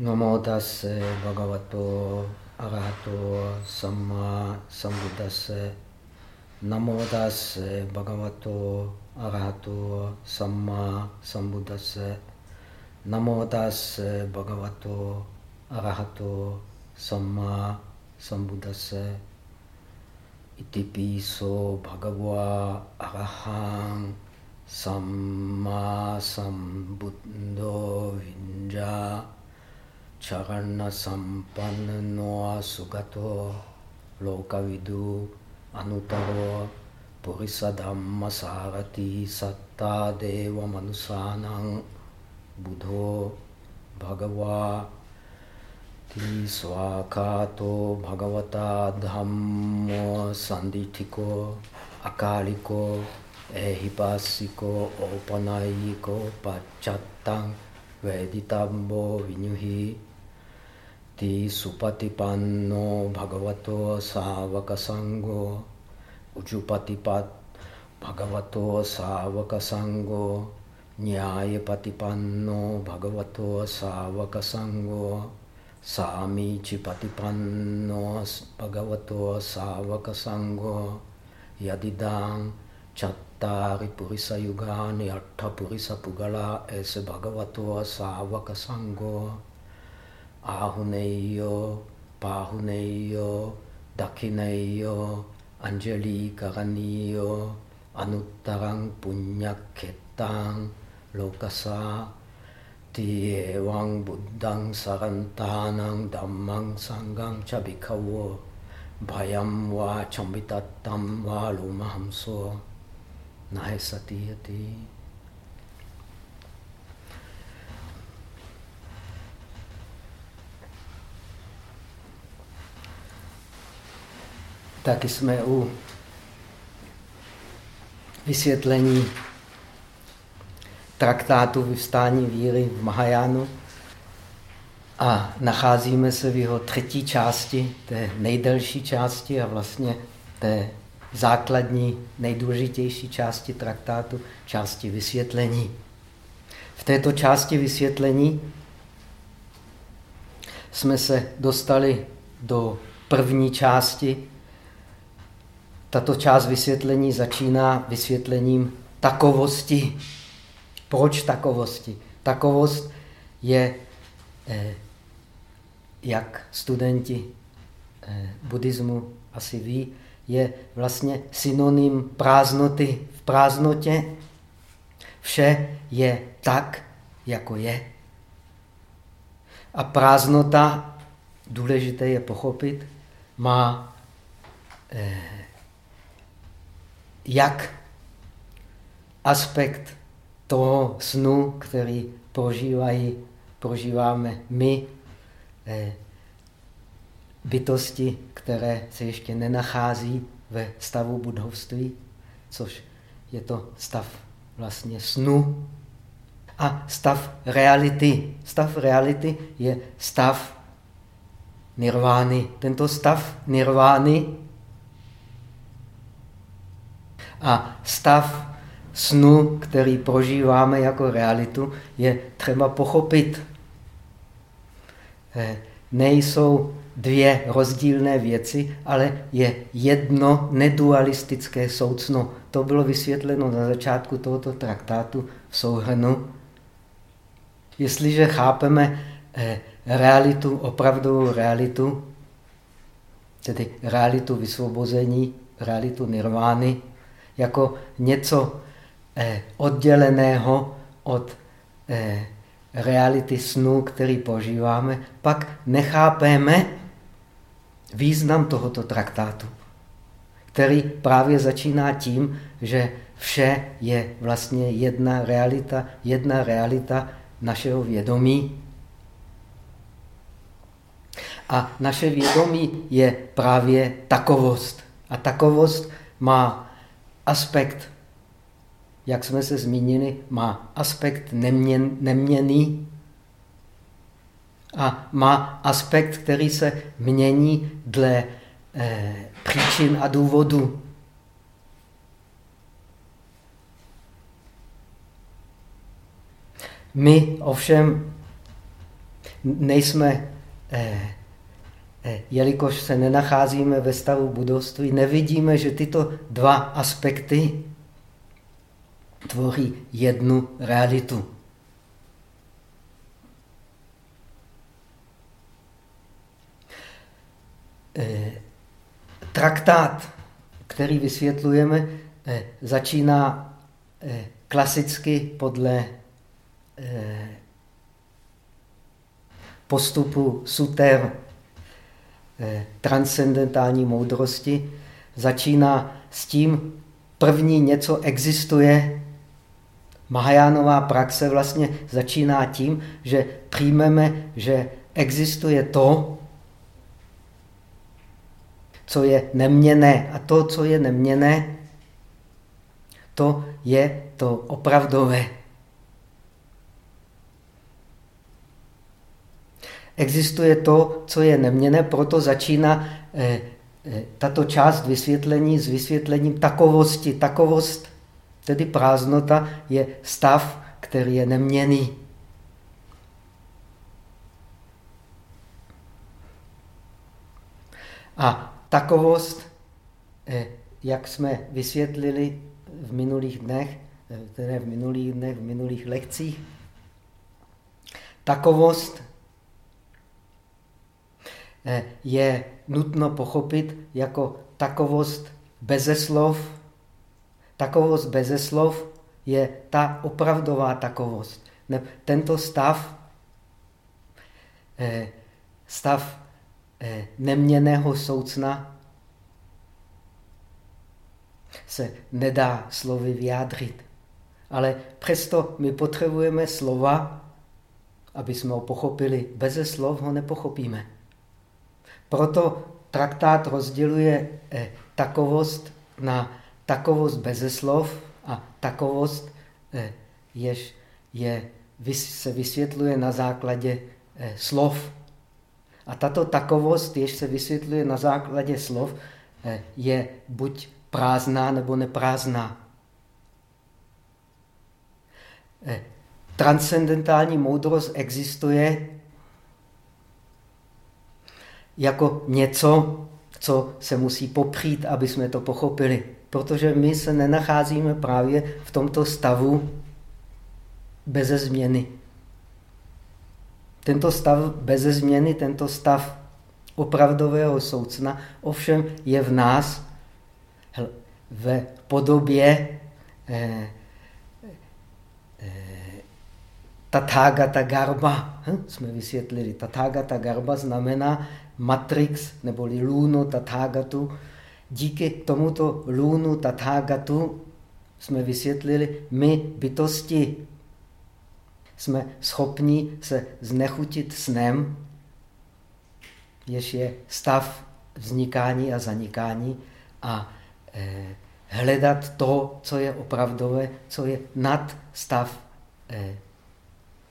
Namo tase bhagavato arahato samma sambuddhase. Namo tase bhagavato arahato samma sambuddhase. Namo tase bhagavato arahato samma sambuddhase. Itipiso bhagava arahang samma sambuddho vinja. छपन्न सुगत लोकविदु अनुतरो सारती सत्ता देवमनुसानं बुधो भगवा स्वाखा तो भगवता धम्मो संदिठिको अकालिको ऐहिपासिको औपनायिको पश्चत्तं वेदितांबो विनुहि ti supatipanno bhagavato savaka sango ujupatipat bhagavato savaka sango nyaya patipanno bhagavato savaka sango sami chipatipanno bhagavato savaka sango yadidang chattari purisa yugani atta purisa pugala ese bhagavato savaka sango Ahuneyo, Pahuneyo, Dakineyo, Anjali Karaniyo, Anuttarang Punyaketang, Lokasa, Tiewang Buddhang Sarantanang Dhammang Sangang Chabikawo, Bhayam Va Chambitatam Va Lumahamso, Nahesatiyati. Tak jsme u vysvětlení traktátu vyvstání víry v Mahajánu a nacházíme se v jeho třetí části, té nejdelší části a vlastně té základní, nejdůležitější části traktátu, části vysvětlení. V této části vysvětlení jsme se dostali do první části tato část vysvětlení začíná vysvětlením takovosti. Proč takovosti? Takovost je, eh, jak studenti eh, buddhismu asi ví, je vlastně synonym prázdnoty. V prázdnotě vše je tak, jako je. A prázdnota, důležité je pochopit, má eh, jak aspekt toho snu, který prožívají, prožíváme my, eh, bytosti, které se ještě nenachází ve stavu budovství, což je to stav vlastně snu. A stav reality. Stav reality je stav nirvány. Tento stav nirvány a stav snu, který prožíváme jako realitu, je třeba pochopit. Eh, nejsou dvě rozdílné věci, ale je jedno nedualistické soucno. To bylo vysvětleno na začátku tohoto traktátu v souhrnu. Jestliže chápeme eh, realitu, opravdovou realitu, tedy realitu vysvobození, realitu nirvány, jako něco eh, odděleného od eh, reality snu, který požíváme, pak nechápeme význam tohoto traktátu, který právě začíná tím, že vše je vlastně jedna realita, jedna realita našeho vědomí. A naše vědomí je právě takovost. A takovost má aspekt, jak jsme se zmínili, má aspekt neměn, neměný a má aspekt, který se mění dle eh, příčin a důvodů. My ovšem nejsme, eh, jelikož se nenacházíme ve stavu budovství, nevidíme, že tyto dva aspekty tvoří jednu realitu. Eh, traktát, který vysvětlujeme, eh, začíná eh, klasicky podle postupu suter transcendentální moudrosti. Začíná s tím, první něco existuje. Mahajánová praxe vlastně začíná tím, že přijmeme, že existuje to, co je neměné. A to, co je neměné, to je to opravdové. Existuje to, co je neměné, proto začíná eh, eh, tato část vysvětlení s vysvětlením takovosti. Takovost, tedy prázdnota, je stav, který je neměný. A takovost, eh, jak jsme vysvětlili v minulých dnech, tedy v minulých dnech, v minulých lekcích, takovost je nutno pochopit jako takovost beze slov. Takovost beze slov je ta opravdová takovost. Tento stav, stav Eh, neměného soucna se nedá slovy vyjádřit. Ale přesto my potřebujeme slova, aby jsme ho pochopili. Beze slov ho nepochopíme. Proto traktát rozděluje eh, takovost na takovost beze slov a takovost, eh, jež je, se vysvětluje na základě slov. A tato takovost, jež se vysvětluje na základě slov, eh, je buď prázdná nebo neprázdná. Eh, transcendentální moudrost existuje jako něco, co se musí popřít, aby jsme to pochopili. Protože my se nenacházíme právě v tomto stavu beze změny. Tento stav bez změny, tento stav opravdového soucna, ovšem je v nás ve podobě eh, eh, Tathagata Garba. Hm? Jsme vysvětlili. Tathagata Garba znamená matrix neboli lůnu Tathagatu. Díky tomuto lůnu Tathagatu jsme vysvětlili, my bytosti jsme schopni se znechutit snem, jež je stav vznikání a zanikání a eh, hledat to, co je opravdové, co je nad stav eh,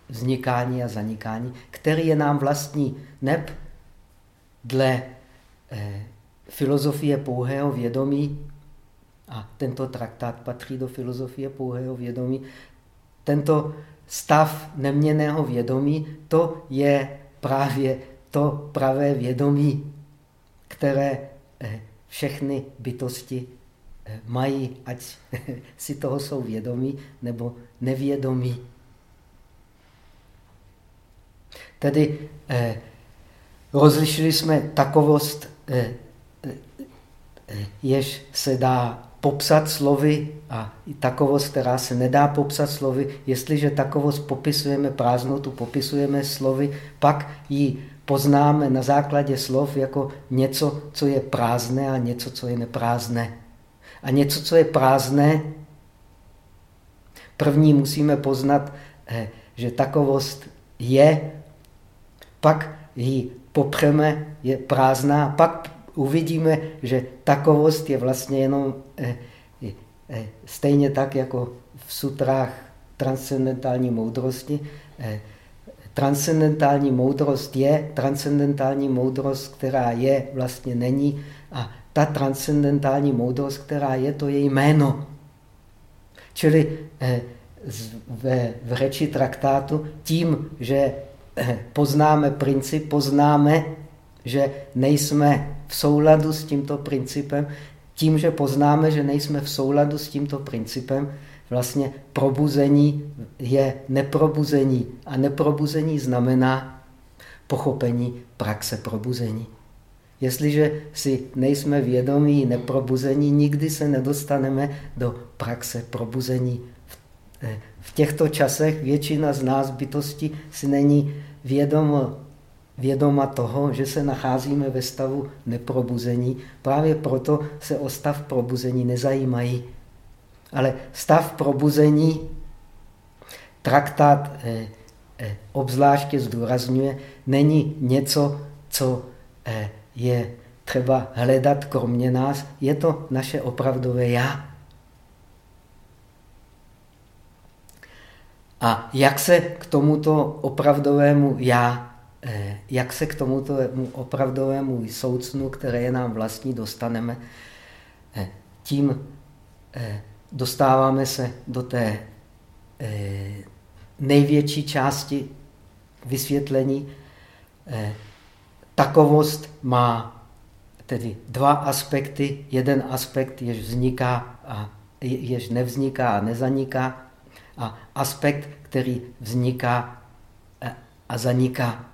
vznikání a zanikání, který je nám vlastní neb dle eh, filozofie pouhého vědomí, a tento traktát patří do filozofie pouhého vědomí, tento stav neměného vědomí, to je právě to pravé vědomí, které eh, všechny bytosti eh, mají, ať si toho jsou vědomí nebo nevědomí. Tedy eh, rozlišili jsme takovost, eh, eh, eh jež se dá popsat slovy a takovost, která se nedá popsat slovy. Jestliže takovost popisujeme prázdnotu, popisujeme slovy, pak ji poznáme na základě slov jako něco, co je prázdné a něco, co je neprázdné. A něco, co je prázdné, první musíme poznat, že takovost je, pak ji popřeme, je prázdná, pak uvidíme, že takovost je vlastně jenom eh, eh, stejně tak, jako v sutrách transcendentální moudrosti. Eh, transcendentální moudrost je, transcendentální moudrost, která je, vlastně není. A ta transcendentální moudrost, která je, to je jméno. Čili ve, v řeči traktátu tím, že poznáme princip, poznáme, že nejsme v souladu s tímto principem. Tím, že poznáme, že nejsme v souladu s tímto principem, vlastně probuzení je neprobuzení. A neprobuzení znamená pochopení praxe probuzení. Jestliže si nejsme vědomí neprobuzení, nikdy se nedostaneme do praxe probuzení. Eh, v těchto časech většina z nás bytosti si není vědoma, vědoma toho, že se nacházíme ve stavu neprobuzení. Právě proto se o stav probuzení nezajímají. Ale stav probuzení traktát eh, eh, obzvláště zdůrazňuje, není něco, co eh, je třeba hledat kromě nás, je to naše opravdové já. A jak se k tomuto opravdovému já, eh, jak se k tomuto opravdovému soucnu, které je nám vlastní, dostaneme, eh, tím eh, dostáváme se do té největší části vysvětlení. Takovost má tedy dva aspekty. Jeden aspekt, jež vzniká a jež nevzniká a nezaniká a aspekt, který vzniká a zaniká.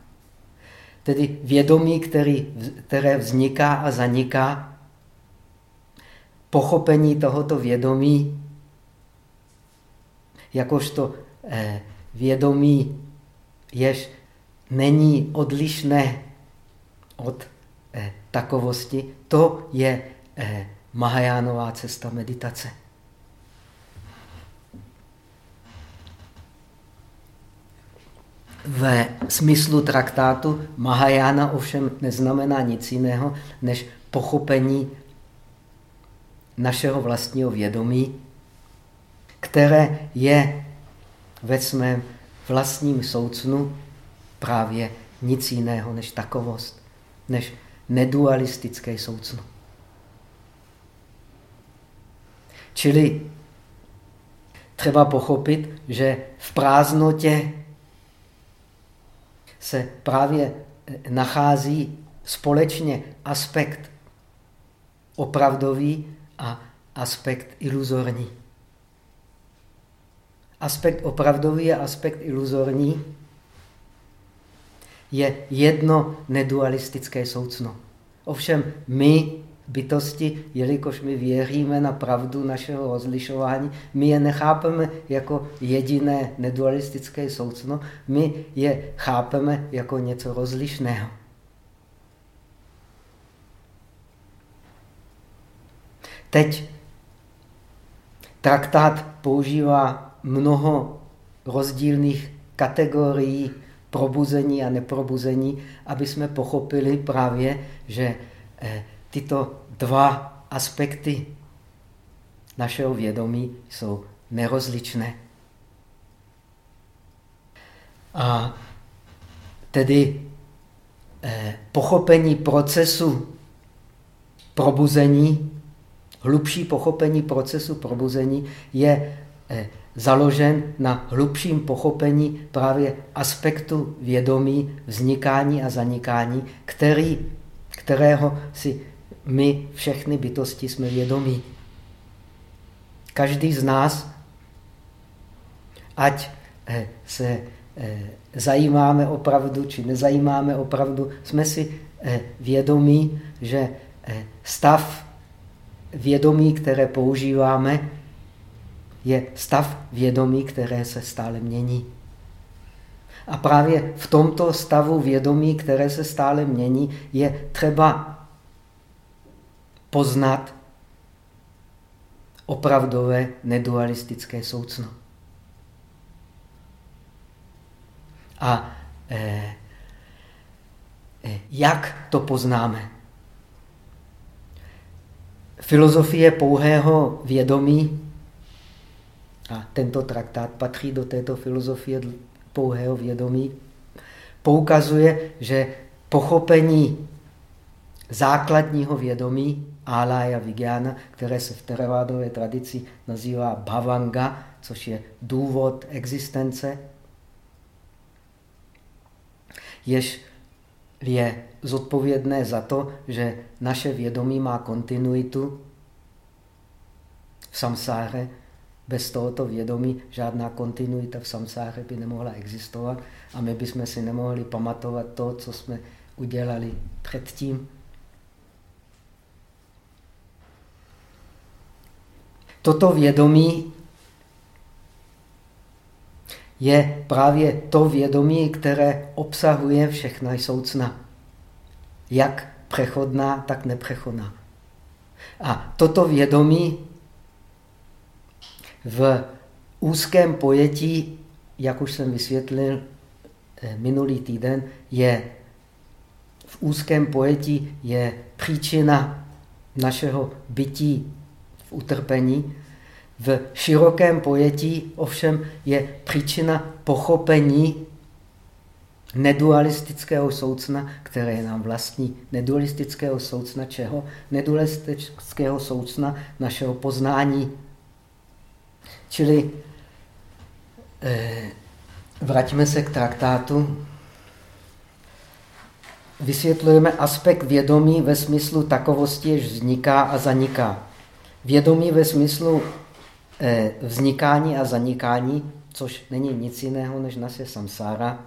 Tedy vědomí, který, které vzniká a zaniká, pochopení tohoto vědomí, jakožto eh, vědomí, jež není odlišné od eh, takovosti, to je Mahajánová cesta meditace. Ve smyslu traktátu Mahajana ovšem neznamená nic jiného, než pochopení našeho vlastního vědomí, které je ve svém vlastním soucnu právě nic jiného než takovost, než nedualistické soucno. Čili třeba pochopit, že v prázdnotě se právě eh, nachází společně aspekt opravdový a aspekt iluzorní. Aspekt opravdový a aspekt iluzorní je jedno nedualistické soucno. Ovšem my bytosti, jelikož my věříme na pravdu našeho rozlišování, my je nechápeme jako jediné nedualistické soucno, my je chápeme jako něco rozlišného. Teď traktát používá mnoho rozdílných kategorií probuzení a neprobuzení, aby jsme pochopili právě, že eh, tyto dva aspekty našeho vědomí jsou nerozličné. A tedy eh, pochopení procesu probuzení, hlubší pochopení procesu probuzení je eh, založen na hlubším pochopení právě aspektu vědomí, vznikání a zanikání, který, kterého si my všechny bytosti jsme vědomí. Každý z nás, ať eh, se eh, zajímáme opravdu, či nezajímáme opravdu, jsme si eh, vědomí, že stav vědomí, které používáme, je stav vědomí, které se stále mění. A právě v tomto stavu vědomí, které se stále mění, je třeba poznat opravdové nedualistické soucno. A eh, eh, jak to poznáme? Filozofie pouhého vědomí, a tento traktát patří do této filozofie pouhého vědomí, poukazuje, že pochopení základního vědomí Alaya Vigyana, které se v teravádové tradici nazývá Bhavanga, což je důvod existence. jež je zodpovědné za to, že naše vědomí má kontinuitu v samsáře. Bez tohoto vědomí žádná kontinuita v samsáře by nemohla existovat a my bychom si nemohli pamatovat to, co jsme udělali předtím. Toto vědomí je právě to vědomí, které obsahuje všechna soucna. Jak přechodná, tak nepřechodná. A toto vědomí v úzkém pojetí, jak už jsem vysvětlil eh, minulý týden, je v úzkém pojetí je příčina našeho bytí utrpení. V širokém pojetí ovšem je příčina pochopení nedualistického soucna, které je nám vlastní. Nedualistického soucna čeho? Nedualistického soucna našeho poznání. Čili eh, vraťme se k traktátu. Vysvětlujeme aspekt vědomí ve smyslu takovosti, jež vzniká a zaniká. Vědomí ve smyslu eh, vznikání a zanikání, což není nic jiného než naše samsára,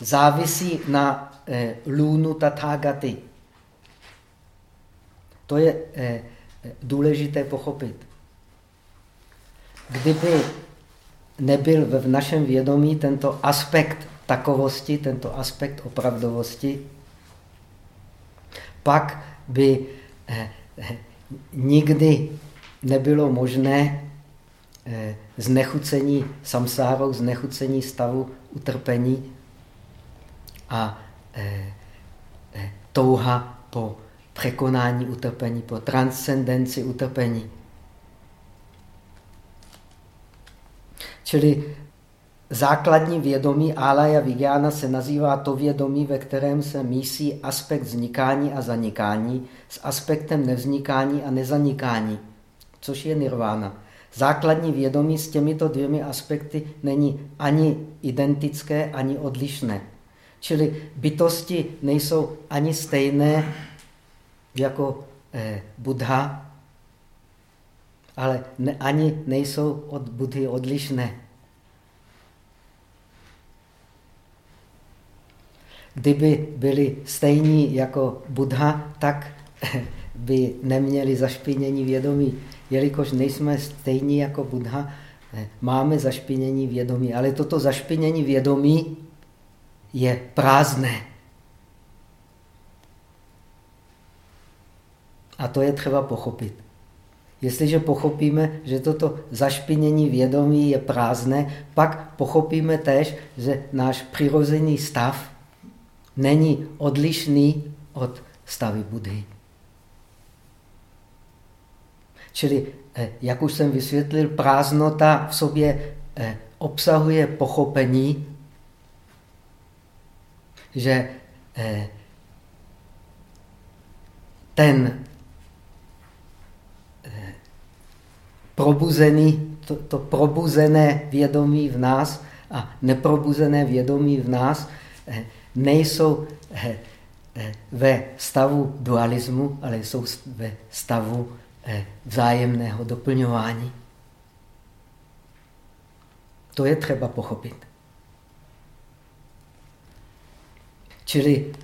závisí na eh, lůnu tathagaty. To je eh, důležité pochopit. Kdyby nebyl v našem vědomí tento aspekt takovosti, tento aspekt opravdovosti, pak by nikdy nebylo možné eh, znechucení samsárou, znechucení stavu utrpení a touha po překonání utrpení, po transcendenci utrpení. Čili základní vědomí Alaya Vigyana se nazývá to vědomí, ve kterém se mísí aspekt vznikání a zanikání s aspektem nevznikání a nezanikání, což je nirvána. Základní vědomí s těmito dvěmi aspekty není ani identické, ani odlišné. Čili bytosti nejsou ani stejné jako eh, Buddha, ale ne, ani nejsou od Budhy odlišné. Kdyby byli stejní jako Buddha, tak by neměli zašpinění vědomí. Jelikož nejsme stejní jako Buddha, máme zašpinění vědomí. Ale toto zašpinění vědomí je prázdné. A to je třeba pochopit. Jestliže pochopíme, že toto zašpinění vědomí je prázdné, pak pochopíme též, že náš přirozený stav není odlišný od stavy Budhy. Čili, eh, jak už jsem vysvětlil, prázdnota v sobě eh, obsahuje pochopení, že eh, ten probuzený, to, to probuzené vědomí v nás a neprobuzené vědomí v nás nejsou eh, eh, ve stavu dualismu, ale jsou ve stavu eh, vzájemného doplňování. To je třeba pochopit. Čili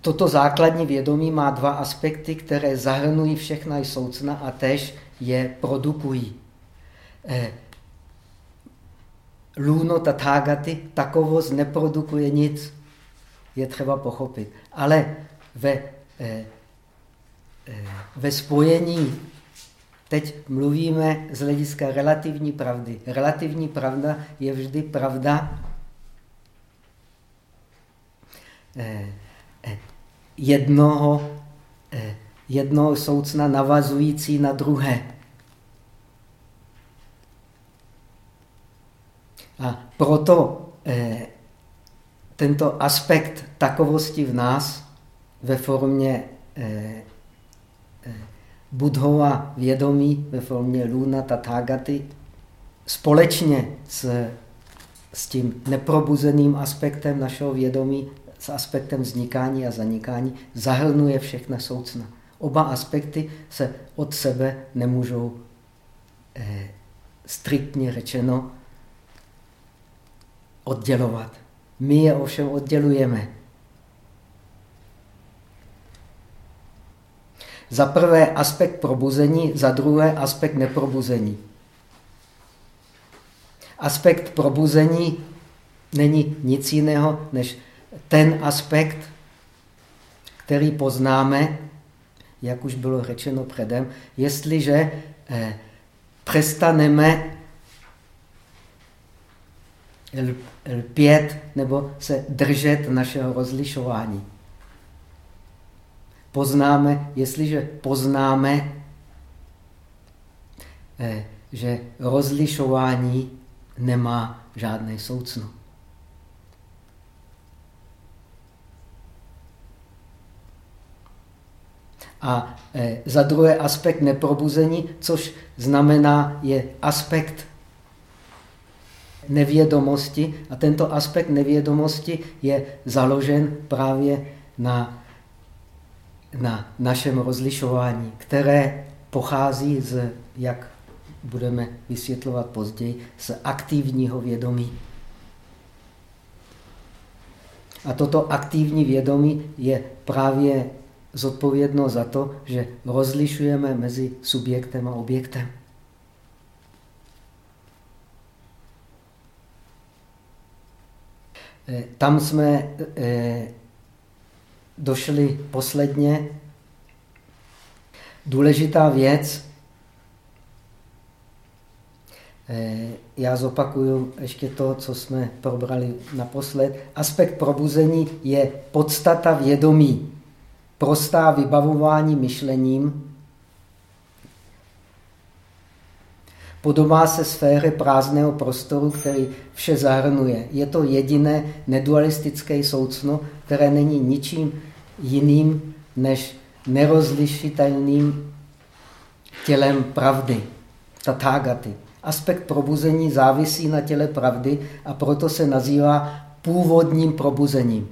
toto základní vědomí má dva aspekty, které zahrnují všechna soucna a tež je produkují. Luno tathagaty, takovost neprodukuje nic. Je třeba pochopit. Ale ve, eh, eh, ve spojení, teď mluvíme z hlediska relativní pravdy. Relativní pravda je vždy pravda eh, eh, jednoho, jednoho soucna navazující na druhé. A proto eh, tento aspekt takovosti v nás ve formě eh, eh, budhova vědomí, ve formě luna tathagaty, společně s s tím neprobuzeným aspektem našeho vědomí, s aspektem vznikání a zanikání, zahrnuje všechna soucna. Oba aspekty se od sebe nemůžou eh, striktně řečeno oddělovat. My je ovšem oddělujeme. Za prvé aspekt probuzení, za druhé aspekt neprobuzení. Aspekt probuzení není nic jiného, než ten aspekt, který poznáme, jak už bylo řečeno předem, jestliže eh, přestaneme lpět nebo se držet našeho rozlišování. Poznáme, jestliže poznáme, eh, že rozlišování nemá žádné soucno. A eh, za druhé aspekt neprobuzení, což znamená, je aspekt nevědomosti. A tento aspekt nevědomosti je založen právě na, na našem rozlišování, které pochází z, jak budeme vysvětlovat později, z aktivního vědomí. A toto aktivní vědomí je právě zodpovědno za to, že rozlišujeme mezi subjektem a objektem. Tam jsme eh, došli posledně. Důležitá věc, eh, já zopakuju ještě to, co jsme probrali naposled. Aspekt probuzení je podstata vědomí, prostá vybavování myšlením, Podobá se sféře prázdného prostoru, který vše zahrnuje. Je to jediné nedualistické soucno, které není ničím jiným než nerozlišitelným tělem pravdy, tatágaty. Aspekt probuzení závisí na těle pravdy a proto se nazývá původním probuzením.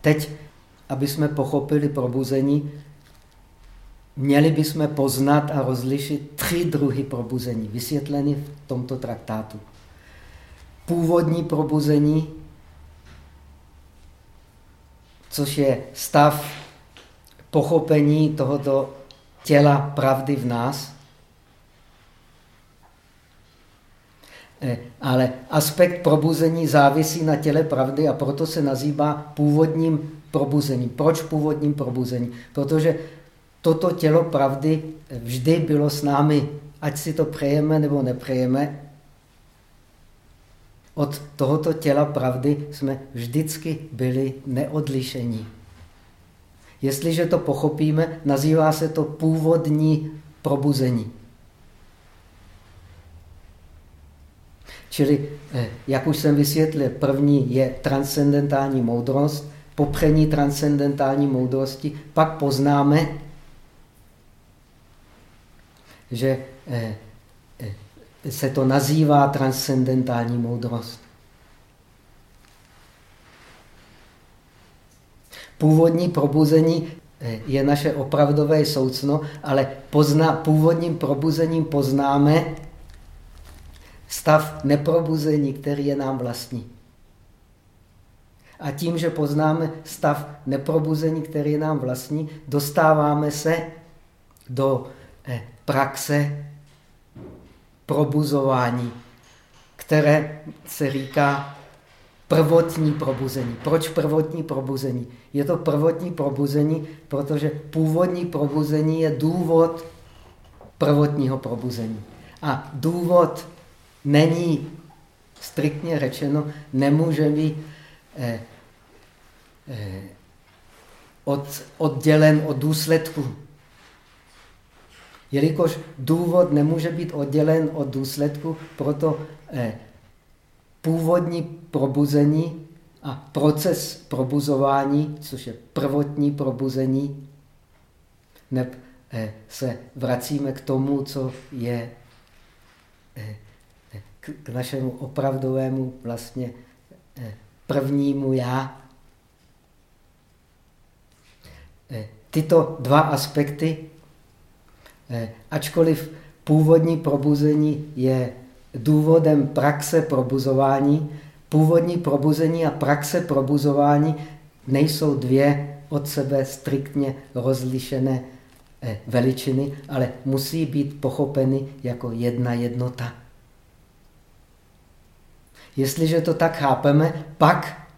Teď, aby jsme pochopili probuzení, měli bychom poznat a rozlišit tři druhy probuzení, vysvětleny v tomto traktátu. Původní probuzení, což je stav pochopení tohoto těla pravdy v nás. Eh, ale aspekt probuzení závisí na těle pravdy a proto se nazývá původním probuzením. Proč původním probuzením? Protože toto tělo pravdy vždy bylo s námi, ať si to přejeme nebo nepřejeme. Od tohoto těla pravdy jsme vždycky byli neodlišení. Jestliže to pochopíme, nazývá se to původní probuzení. Čili, eh, jak už jsem vysvětlil, první je transcendentální moudrost, popření transcendentální moudrosti, pak poznáme, že eh, eh, se to nazývá transcendentální moudrost. Původní probuzení eh, je naše opravdové soucno, ale pozna, původním probuzením poznáme stav neprobuzení, který je nám vlastní. A tím, že poznáme stav neprobuzení, který je nám vlastní, dostáváme se do praxe probuzování, které se říká prvotní probuzení. Proč prvotní probuzení? Je to prvotní probuzení, protože původní probuzení je důvod prvotního probuzení. A důvod není, striktně řečeno, nemůže být eh, eh, od, oddělen od důsledku. Jelikož důvod nemůže být oddělen od důsledku, proto eh, původní probuzení a proces probuzování, což je prvotní probuzení, neb eh, se vracíme k tomu, co je eh, k našemu opravdovému vlastně prvnímu já. Tyto dva aspekty, ačkoliv původní probuzení je důvodem praxe probuzování, původní probuzení a praxe probuzování nejsou dvě od sebe striktně rozlišené veličiny, ale musí být pochopeny jako jedna jednota. Jestliže to tak chápeme, pak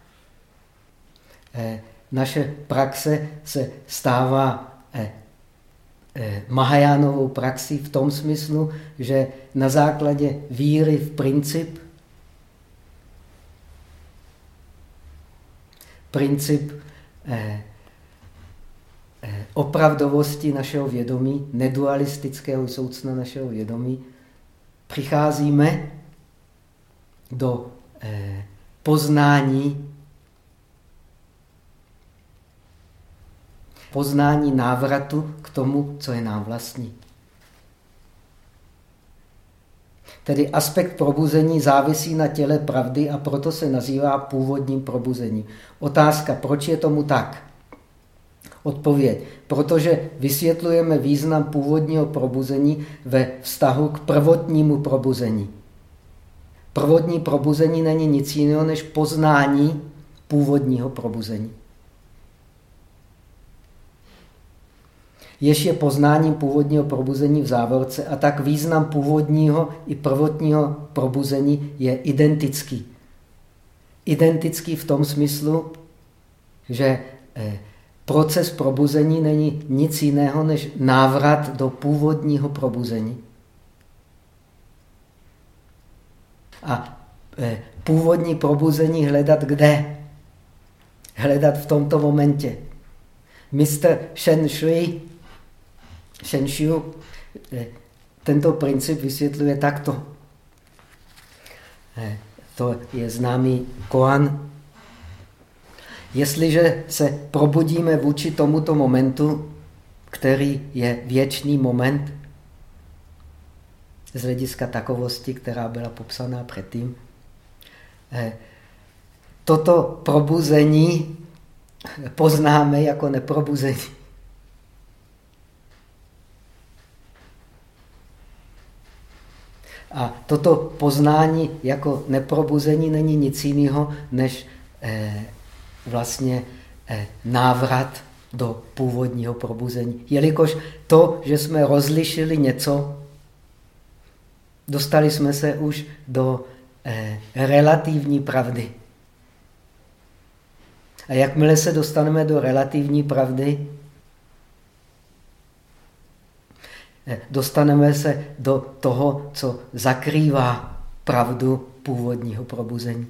eh, naše praxe se stává eh, eh, Mahajánovou praxi v tom smyslu, že na základě víry v princip, princip opravdovosti našeho vědomí, nedualistického soucna našeho vědomí, přicházíme do eh, poznání poznání návratu k tomu, co je nám vlastní. Tedy aspekt probuzení závisí na těle pravdy a proto se nazývá původním probuzením. Otázka, proč je tomu tak? Odpověď, protože vysvětlujeme význam původního probuzení ve vztahu k prvotnímu probuzení. Prvotní probuzení není nic jiného než poznání původního probuzení. Jež je poznáním původního probuzení v závorce a tak význam původního i prvotního probuzení je identický. Identický v tom smyslu, že eh, proces probuzení není nic jiného než návrat do původního probuzení. A e, původní probuzení hledat kde? Hledat v tomto momentě. Mr. Shen Shui, Shen Shu, e, tento princip vysvětluje takto. E, to je známý Koan. Jestliže se probudíme vůči tomuto momentu, který je věčný moment, z hlediska takovosti, která byla popsaná předtím. Eh, toto probuzení poznáme jako neprobuzení. A toto poznání jako neprobuzení není nic jiného, než eh, vlastně eh, návrat do původního probuzení. Jelikož to, že jsme rozlišili něco, Dostali jsme se už do eh, relativní pravdy. A jakmile se dostaneme do relativní pravdy, eh, dostaneme se do toho, co zakrývá pravdu původního probuzení.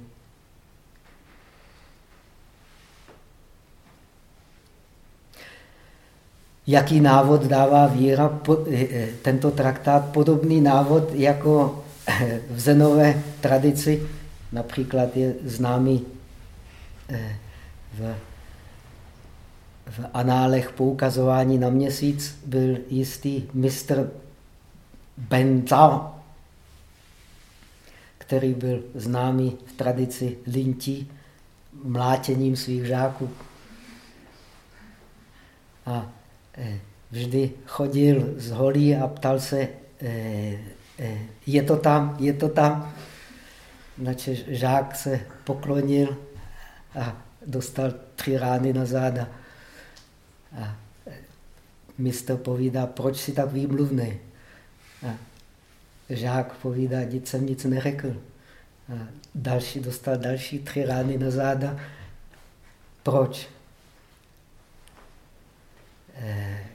Jaký návod dává víra, eh, eh, tento traktát? Podobný návod jako eh, v zenové tradici, například je známý v, v análech poukazování na měsíc, byl jistý mistr Benzao, který byl známý v tradici lintí, mlátěním svých žáků. A Eh, vždy chodil z holí a ptal se, eh, eh, je to tam, je to tam. Načež žák se poklonil a dostal tři rány na záda. A mistr povídá, proč si tak výmluvný? A žák povídá, nic jsem nic neřekl. A další dostal další tři rány na záda. Proč? Eh,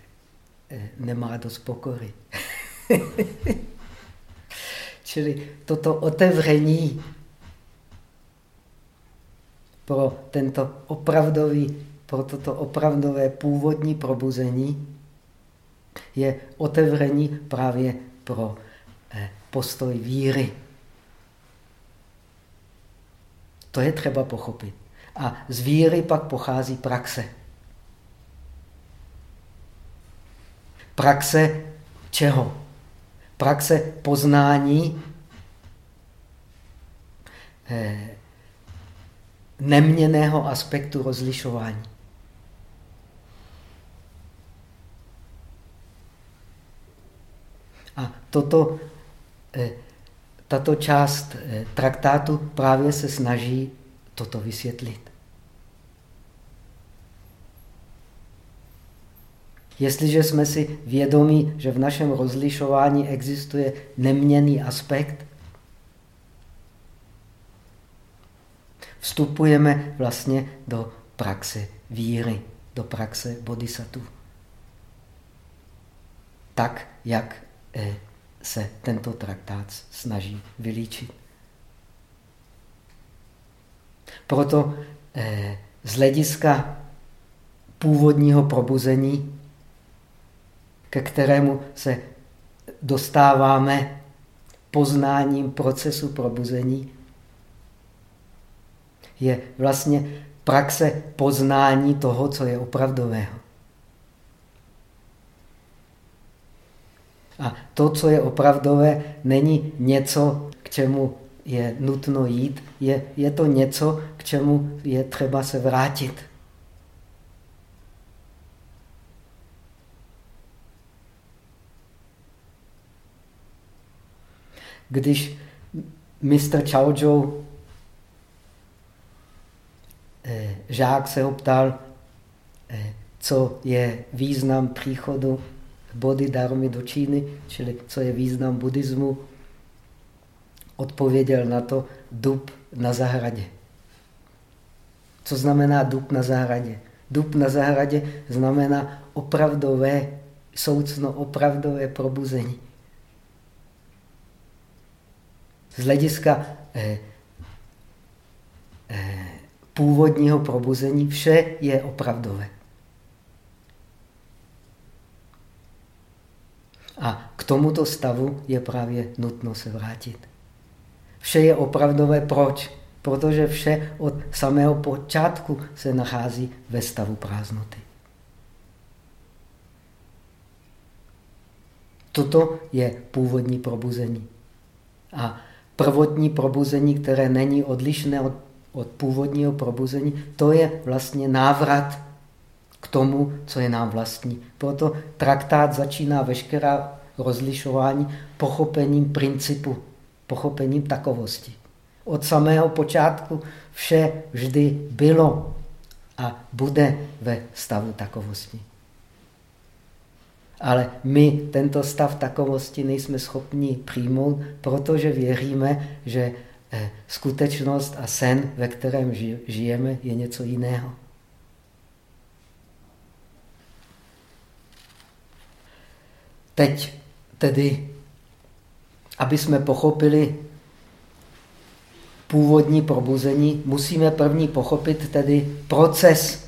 eh, nemá dost pokory. Čili toto otevření pro tento opravdový, pro toto opravdové původní probuzení je otevření právě pro eh, postoj víry. To je třeba pochopit. A z víry pak pochází praxe. Praxe čeho? Praxe poznání eh, neměného aspektu rozlišování. A toto, eh, tato část eh, traktátu právě se snaží toto vysvětlit. Jestliže jsme si vědomí, že v našem rozlišování existuje neměný aspekt, vstupujeme vlastně do praxe víry, do praxe bodhisattva. Tak, jak se tento traktát snaží vylíčit. Proto eh, z hlediska původního probuzení, ke kterému se dostáváme poznáním procesu probuzení, je vlastně praxe poznání toho, co je opravdového. A to, co je opravdové, není něco, k čemu je nutno jít, je, je to něco, k čemu je třeba se vrátit. Když mistr Chaozhou eh, žák se ho ptal, eh, co je význam příchodu Bodhidharmy do Číny, čili co je význam buddhismu, odpověděl na to dub na zahradě. Co znamená dub na zahradě? Dub na zahradě znamená opravdové, soucno opravdové probuzení. Z hlediska eh, eh, původního probuzení vše je opravdové. A k tomuto stavu je právě nutno se vrátit. Vše je opravdové. Proč? Protože vše od samého počátku se nachází ve stavu prázdnoty. Toto je původní probuzení. A prvotní probuzení, které není odlišné od, od původního probuzení, to je vlastně návrat k tomu, co je nám vlastní. Proto traktát začíná veškerá rozlišování pochopením principu, pochopením takovosti. Od samého počátku vše vždy bylo a bude ve stavu takovosti. Ale my tento stav takovosti nejsme schopni přijmout, protože věříme, že eh, skutečnost a sen, ve kterém žijeme, je něco jiného. Teď tedy, aby jsme pochopili původní probuzení, musíme první pochopit tedy proces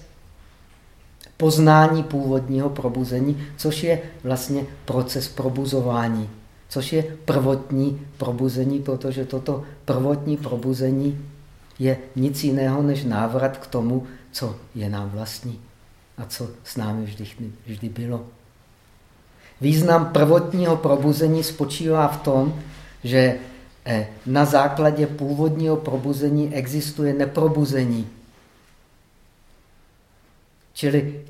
poznání původního probuzení, což je vlastně proces probuzování, což je prvotní probuzení, protože toto prvotní probuzení je nic jiného než návrat k tomu, co je nám vlastní a co s námi vždy, vždy bylo. Význam prvotního probuzení spočívá v tom, že eh, na základě původního probuzení existuje neprobuzení. Čili,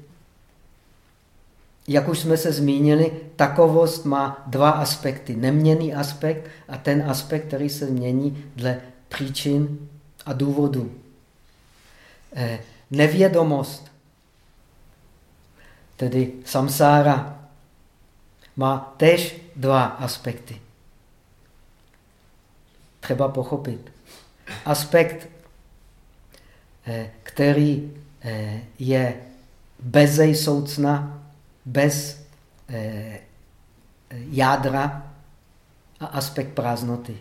jak už jsme se zmínili, takovost má dva aspekty. Neměný aspekt a ten aspekt, který se mění dle příčin a důvodů. Eh, nevědomost, tedy samsára, má též dva aspekty. Třeba pochopit. Aspekt, eh, který eh, je bezej soucna, bez eh, jádra a aspekt prázdnoty.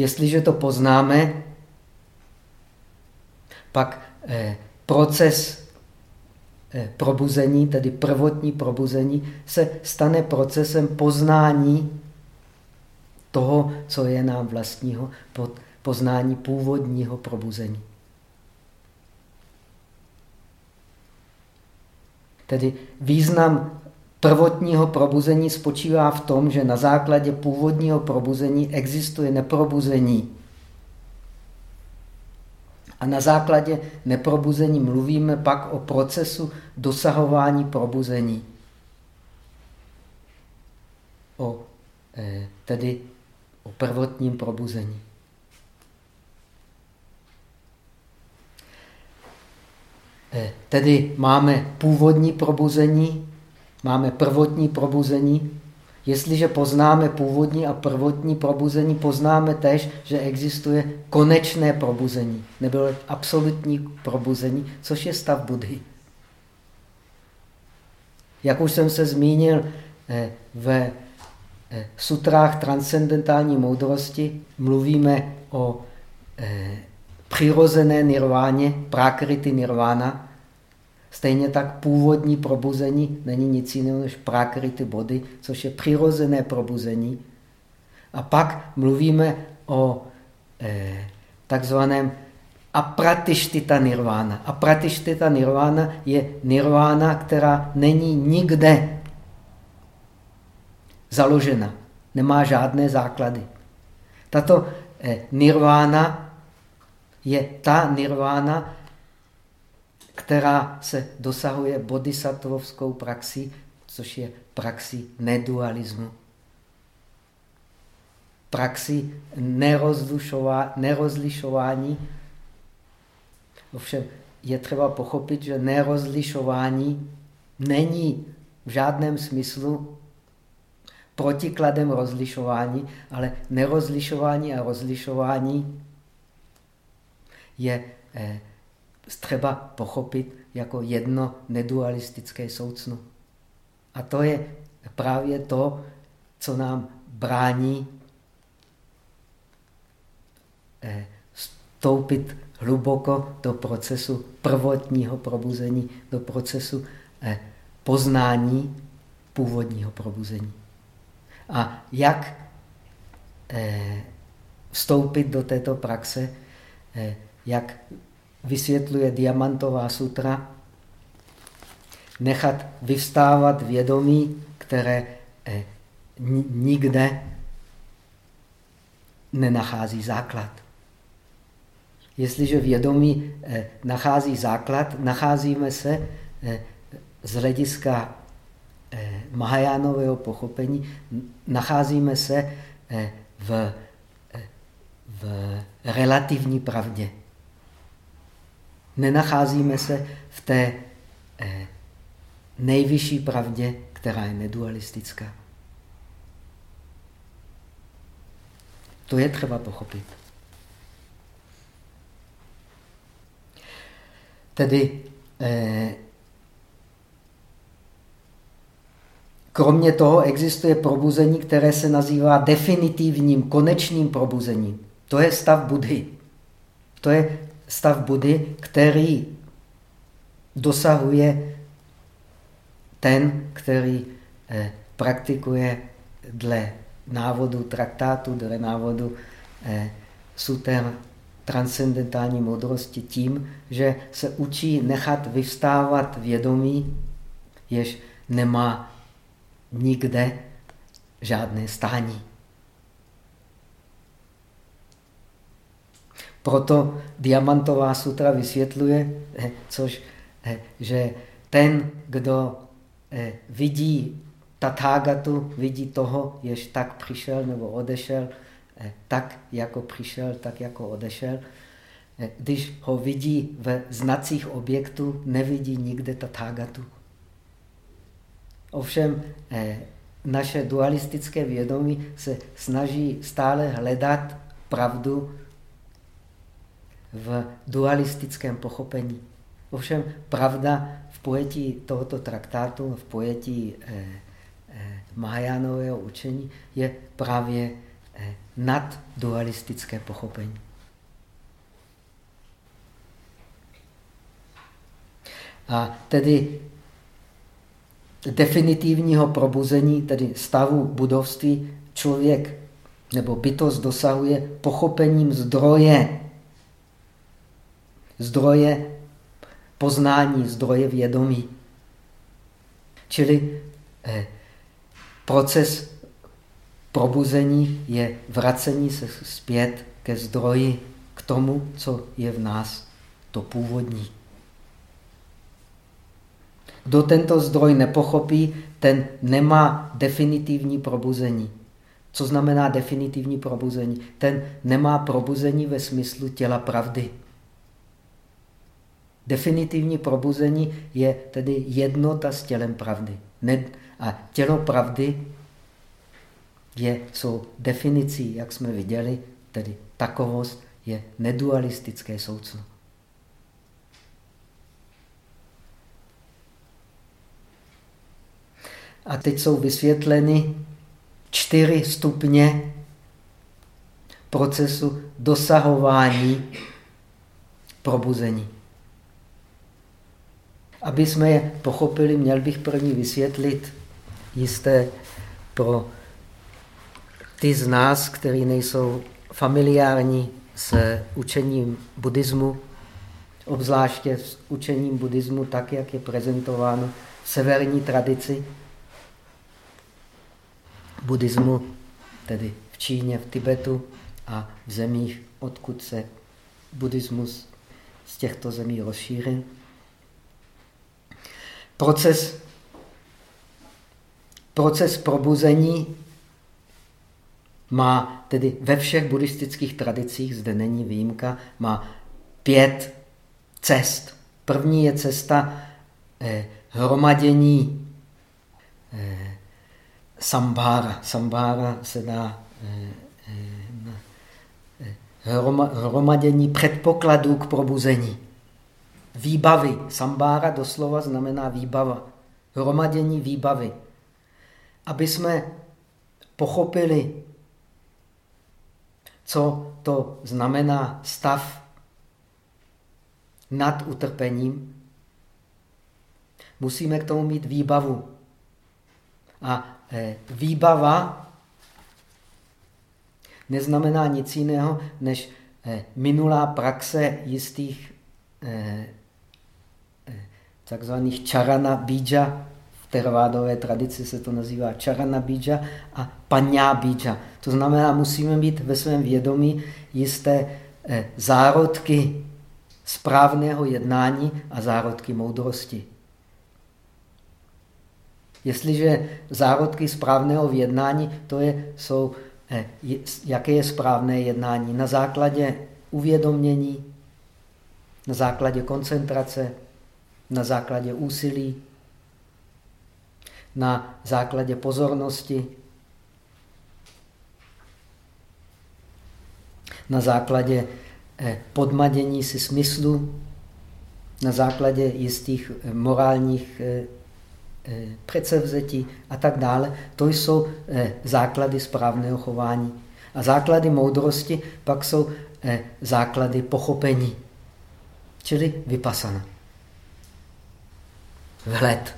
Jestliže to poznáme, pak eh, proces eh, probuzení, tedy prvotní probuzení, se stane procesem poznání toho, co je nám vlastního, poznání původního probuzení. Tedy význam prvotního probuzení spočívá v tom, že na základě původního probuzení existuje neprobuzení. A na základě neprobuzení mluvíme pak o procesu dosahování probuzení. O, eh, tedy o prvotním probuzení. Eh, tedy máme původní probuzení, máme prvotní probuzení. Jestliže poznáme původní a prvotní probuzení, poznáme tež, že existuje konečné probuzení, nebo absolutní probuzení, což je stav Budhy. Jak už jsem se zmínil eh, ve eh, sutrách transcendentální moudrosti, mluvíme o přirozené nirváně, prakrity nirvána, Stejně tak původní probuzení není nic jiného než prakrity body, což je přirozené probuzení. A pak mluvíme o eh, takzvaném apratištita nirvána. Apratištita nirvána je nirvána, která není nikde založena. Nemá žádné základy. Tato eh, nirvána je ta nirvána, která se dosahuje bodhisattvovskou praxi, což je praxi nedualismu. Praxi nerozlišování. Ovšem je třeba pochopit, že nerozlišování není v žádném smyslu protikladem rozlišování, ale nerozlišování a rozlišování je eh, třeba pochopit jako jedno nedualistické soucno. A to je právě to, co nám brání eh, vstoupit hluboko do procesu prvotního probuzení, do procesu eh, poznání původního probuzení. A jak eh, vstoupit do této praxe, jak vysvětluje Diamantová sutra, nechat vyvstávat vědomí, které eh, nikde nenachází základ. Jestliže vědomí eh, nachází základ, nacházíme se eh, z hlediska Mahajánového pochopení, nacházíme se v, v relativní pravdě. Nenacházíme se v té eh, nejvyšší pravdě, která je nedualistická. To je třeba pochopit. Tedy eh, kromě toho existuje probuzení, které se nazývá definitivním, konečným probuzením. To je stav Budhy. To je stav Budy, který dosahuje ten, který eh, praktikuje dle návodu traktátu, dle návodu eh, suter transcendentální moudrosti tím, že se učí nechat vyvstávat vědomí, jež nemá nikde žádné stání. Proto Diamantová sutra vysvětluje, eh, což, eh, že ten, kdo eh, vidí Tathagatu, vidí toho, jež tak přišel nebo odešel, tak jako přišel, tak jako odešel. Když ho vidí ve znacích objektů, nevidí nikde Tathagatu. Ovšem, naše dualistické vědomí se snaží stále hledat pravdu v dualistickém pochopení. Ovšem pravda v pojetí tohoto traktátu, v pojetí eh, eh, Mahajánového učení je právě eh, naddualistické pochopení. A tedy definitivního probuzení, tedy stavu budovství, člověk nebo bytost dosahuje pochopením zdroje zdroje poznání, zdroje vědomí. Čili eh, proces probuzení je vracení se zpět ke zdroji, k tomu, co je v nás, to původní. Kdo tento zdroj nepochopí, ten nemá definitivní probuzení. Co znamená definitivní probuzení? Ten nemá probuzení ve smyslu těla pravdy. Definitivní probuzení je tedy jednota s tělem pravdy. A tělo pravdy je, jsou definicí, jak jsme viděli, tedy takovost je nedualistické soucno. A teď jsou vysvětleny čtyři stupně procesu dosahování probuzení. Aby jsme je pochopili, měl bych první vysvětlit jisté pro ty z nás, kteří nejsou familiární s učením buddhismu, obzvláště s učením buddhismu tak, jak je prezentováno v severní tradici buddhismu, tedy v Číně, v Tibetu a v zemích, odkud se buddhismus z těchto zemí rozšířil. Proces, proces probuzení má tedy ve všech buddhistických tradicích, zde není výjimka, má pět cest. První je cesta eh, hromadění eh, sambára. Sambára se dá eh, eh, hromadění předpokladů k probuzení. Výbavy. Sambára doslova znamená výbava. Hromadění výbavy. Aby jsme pochopili, co to znamená stav nad utrpením, musíme k tomu mít výbavu. A Eh, výbava neznamená nic jiného, než eh, minulá praxe jistých eh, takzvaných čarana bíja. V teravádové tradici se to nazývá čarana bíja a paňá bíja. To znamená, musíme mít ve svém vědomí jisté zárodky správného jednání a zárodky moudrosti. Jestliže zárodky správného vyjednání, to je, jsou, eh, jaké je správné jednání? Na základě uvědomění, na základě koncentrace, na základě úsilí, na základě pozornosti, na základě eh, podmadění si smyslu, na základě jistých eh, morálních Eh, předsevzetí a tak dále. To jsou základy správného chování. A základy moudrosti pak jsou základy pochopení, čili vypasana. Vhled.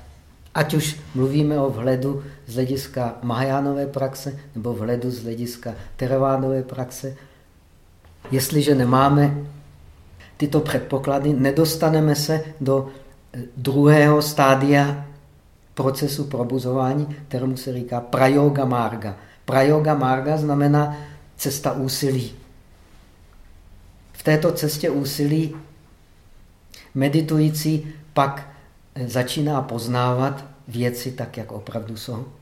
Ať už mluvíme o vhledu z hlediska Mahajánové praxe nebo vhledu z hlediska Teravádové praxe, jestliže nemáme tyto předpoklady, nedostaneme se do druhého stádia procesu probuzování, kterému se říká prayoga marga. Prayoga marga znamená cesta úsilí. V této cestě úsilí meditující pak eh, začíná poznávat věci tak, jak opravdu jsou.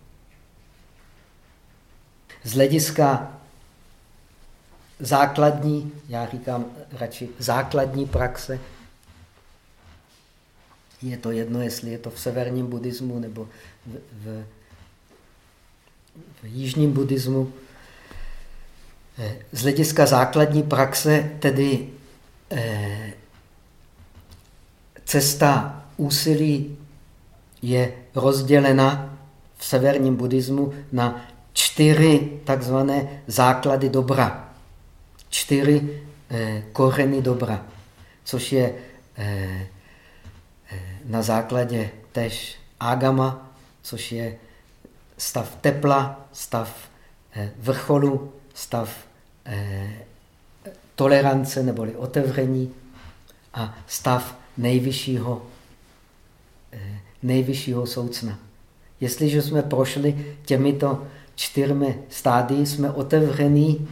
Z hlediska základní, já říkám radši základní praxe, je to jedno, jestli je to v severním buddhismu nebo v, v, v jižním buddhismu. Eh, z hlediska základní praxe, tedy eh, cesta úsilí je rozdělena v severním buddhismu na čtyři takzvané základy dobra. Čtyři eh, kořeny dobra, což je eh, na základě tež agama, což je stav tepla, stav eh, vrcholu, stav eh, tolerance neboli otevření a stav nejvyššího, eh, nejvyššího soucna. Jestliže jsme prošli těmito čtyřmi stády, jsme otevření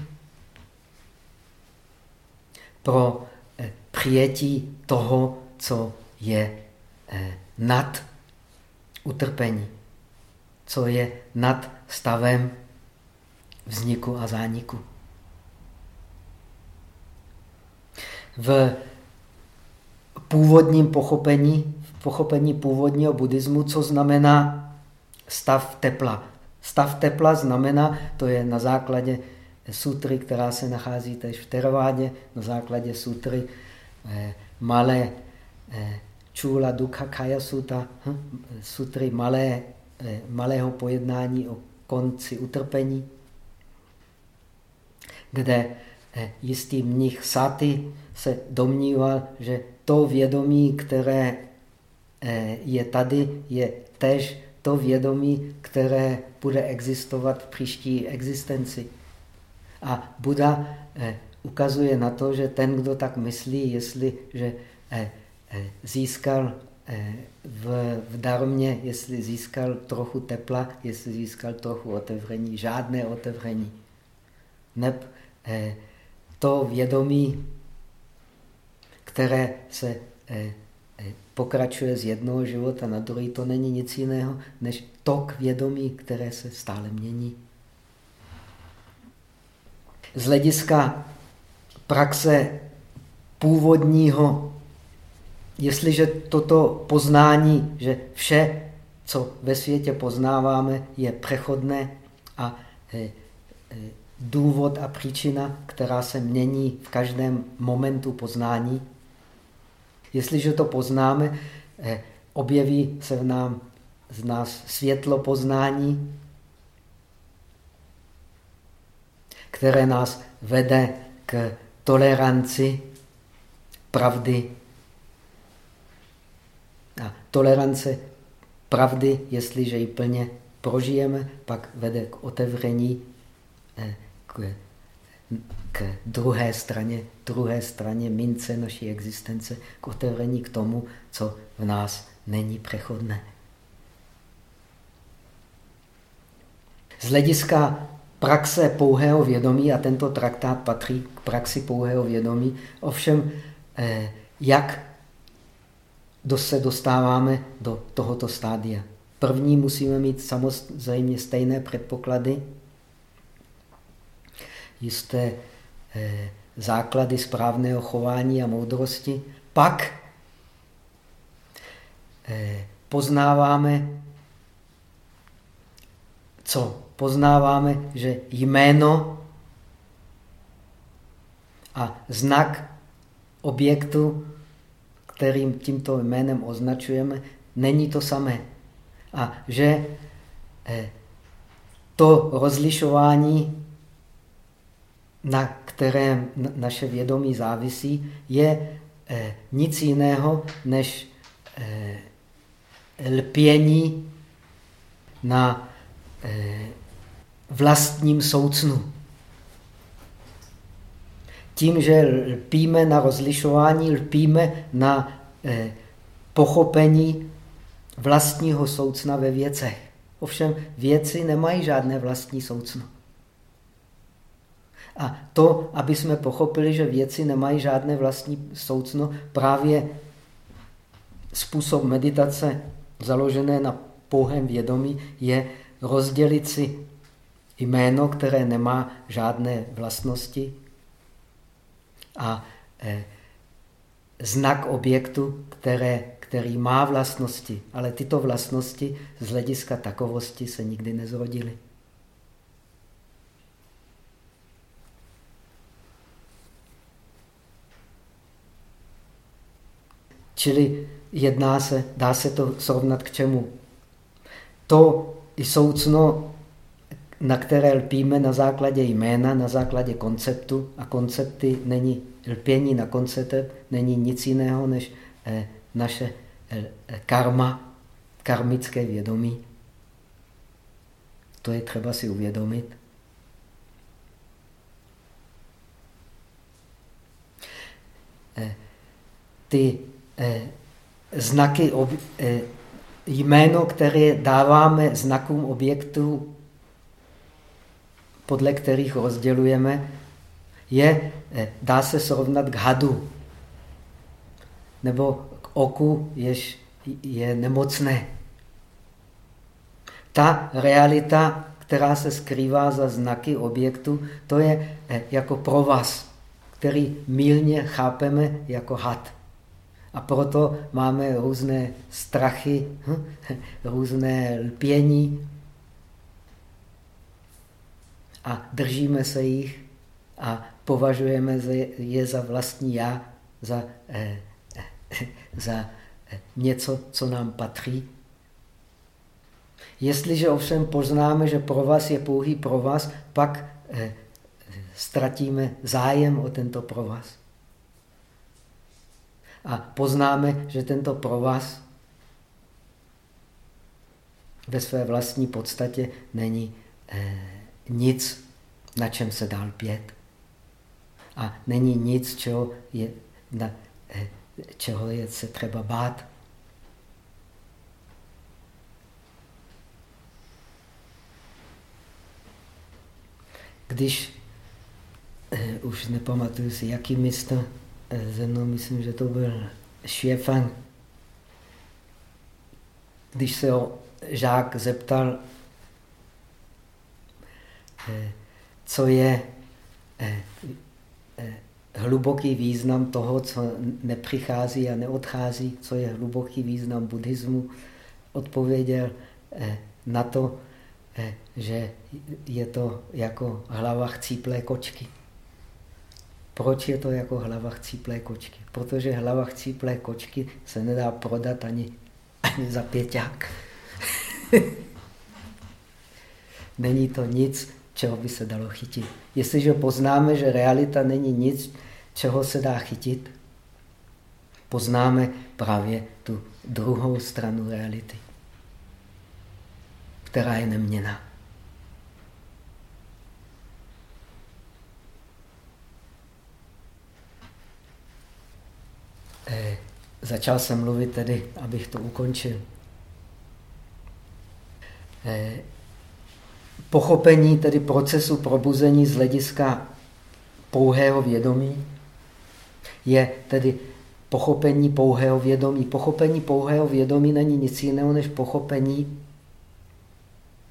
pro eh, přijetí toho, co je eh, nad utrpení, co je nad stavem vzniku a zániku. V původním pochopení, pochopení původního buddhismu, co znamená stav tepla. Stav tepla znamená, to je na základě sutry, která se nachází tež v Teravádě, na základě sutry eh, malé eh, Čula Dukha Kaya Sutta, hm, sutry malé, eh, malého pojednání o konci utrpení, kde eh, jistý mnich Sati se domníval, že to vědomí, které je tady, je tež to vědomí, které bude existovat v příští existenci. A Buddha eh, ukazuje na to, že ten, kdo tak myslí, jestliže eh, eh, získal eh, v, v darmě, jestli získal trochu tepla, jestli získal trochu otevření, žádné otevření. Neb eh, to vědomí, které se eh, pokračuje z jednoho života na druhý, to není nic jiného než tok vědomí, které se stále mění. Z hlediska praxe původního, jestliže toto poznání, že vše, co ve světě poznáváme, je přechodné a e, e, důvod a příčina, která se mění v každém momentu poznání, Jestliže to poznáme, eh, objeví se v nám, z nás světlo poznání, které nás vede k toleranci pravdy. A tolerance pravdy, jestliže ji plně prožijeme, pak vede k otevření eh, k k druhé straně, druhé straně mince naší existence, k otevření k tomu, co v nás není přechodné. Z hlediska praxe pouhého vědomí, a tento traktát patří k praxi pouhého vědomí, ovšem, eh, jak se dostáváme do tohoto stádia. První musíme mít samozřejmě stejné předpoklady, jisté základy správného chování a moudrosti, pak eh, poznáváme, co? Poznáváme, že jméno a znak objektu, kterým tímto jménem označujeme, není to samé. A že eh, to rozlišování na kterém naše vědomí závisí, je eh, nic jiného než eh, lpění na eh, vlastním soucnu. Tím, že lpíme na rozlišování, lpíme na pochopení vlastního soucna ve věcech. Ovšem věci nemají žádné vlastní soucno. A to, aby jsme pochopili, že věci nemají žádné vlastní soucno, právě způsob meditace založené na pouhém vědomí je rozdělit si jméno, které nemá žádné vlastnosti a eh, znak objektu, které, který má vlastnosti, ale tyto vlastnosti z hlediska takovosti se nikdy nezrodily. Čili jedná se, dá se to srovnat k čemu? To soucno, na které lpíme na základě jména, na základě konceptu, a koncepty není lpění na koncept, není nic jiného než eh, naše eh, karma, karmické vědomí. To je třeba si uvědomit. Eh, ty Eh, znaky, eh, jméno, které dáváme znakům objektů, podle kterých rozdělujeme, je, eh, dá se srovnat k hadu nebo k oku, jež je nemocné. Ta realita, která se skrývá za znaky objektu, to je eh, jako provaz, který mírně chápeme jako had. A proto máme různé strachy, hm, různé lpění a držíme se jich a považujeme je za vlastní já, za, eh, eh, za něco, co nám patří. Jestliže ovšem poznáme, že pro vás je pouhý pro vás, pak eh, ztratíme zájem o tento provaz. A poznáme, že tento provaz ve své vlastní podstatě není eh, nic, na čem se dál pět. A není nic, čeho je, na, eh, čeho je se třeba bát. Když, eh, už nepamatuju si, jaký místo ze mnou, myslím, že to byl Švěfan, když se ho žák zeptal, eh, co je eh, eh, hluboký význam toho, co nepřichází a neodchází, co je hluboký význam buddhismu, odpověděl na to, že je to jako hlava chcíplé kočky. Proč je to jako hlava chcíplé kočky? Protože hlava chcíplé kočky se nedá prodat ani, ani za pěťák. Není to nic, čeho by se dalo chytit. Jestliže poznáme, že realita není nic, čeho se dá chytit, poznáme právě tu druhou stranu reality, která je neměná. Eh, začal jsem mluvit tedy, abych to ukončil. Eh, pochopení tedy procesu probuzení z hlediska pouhého vědomí je tedy pochopení pouhého vědomí. Pochopení pouhého vědomí není nic jiného než pochopení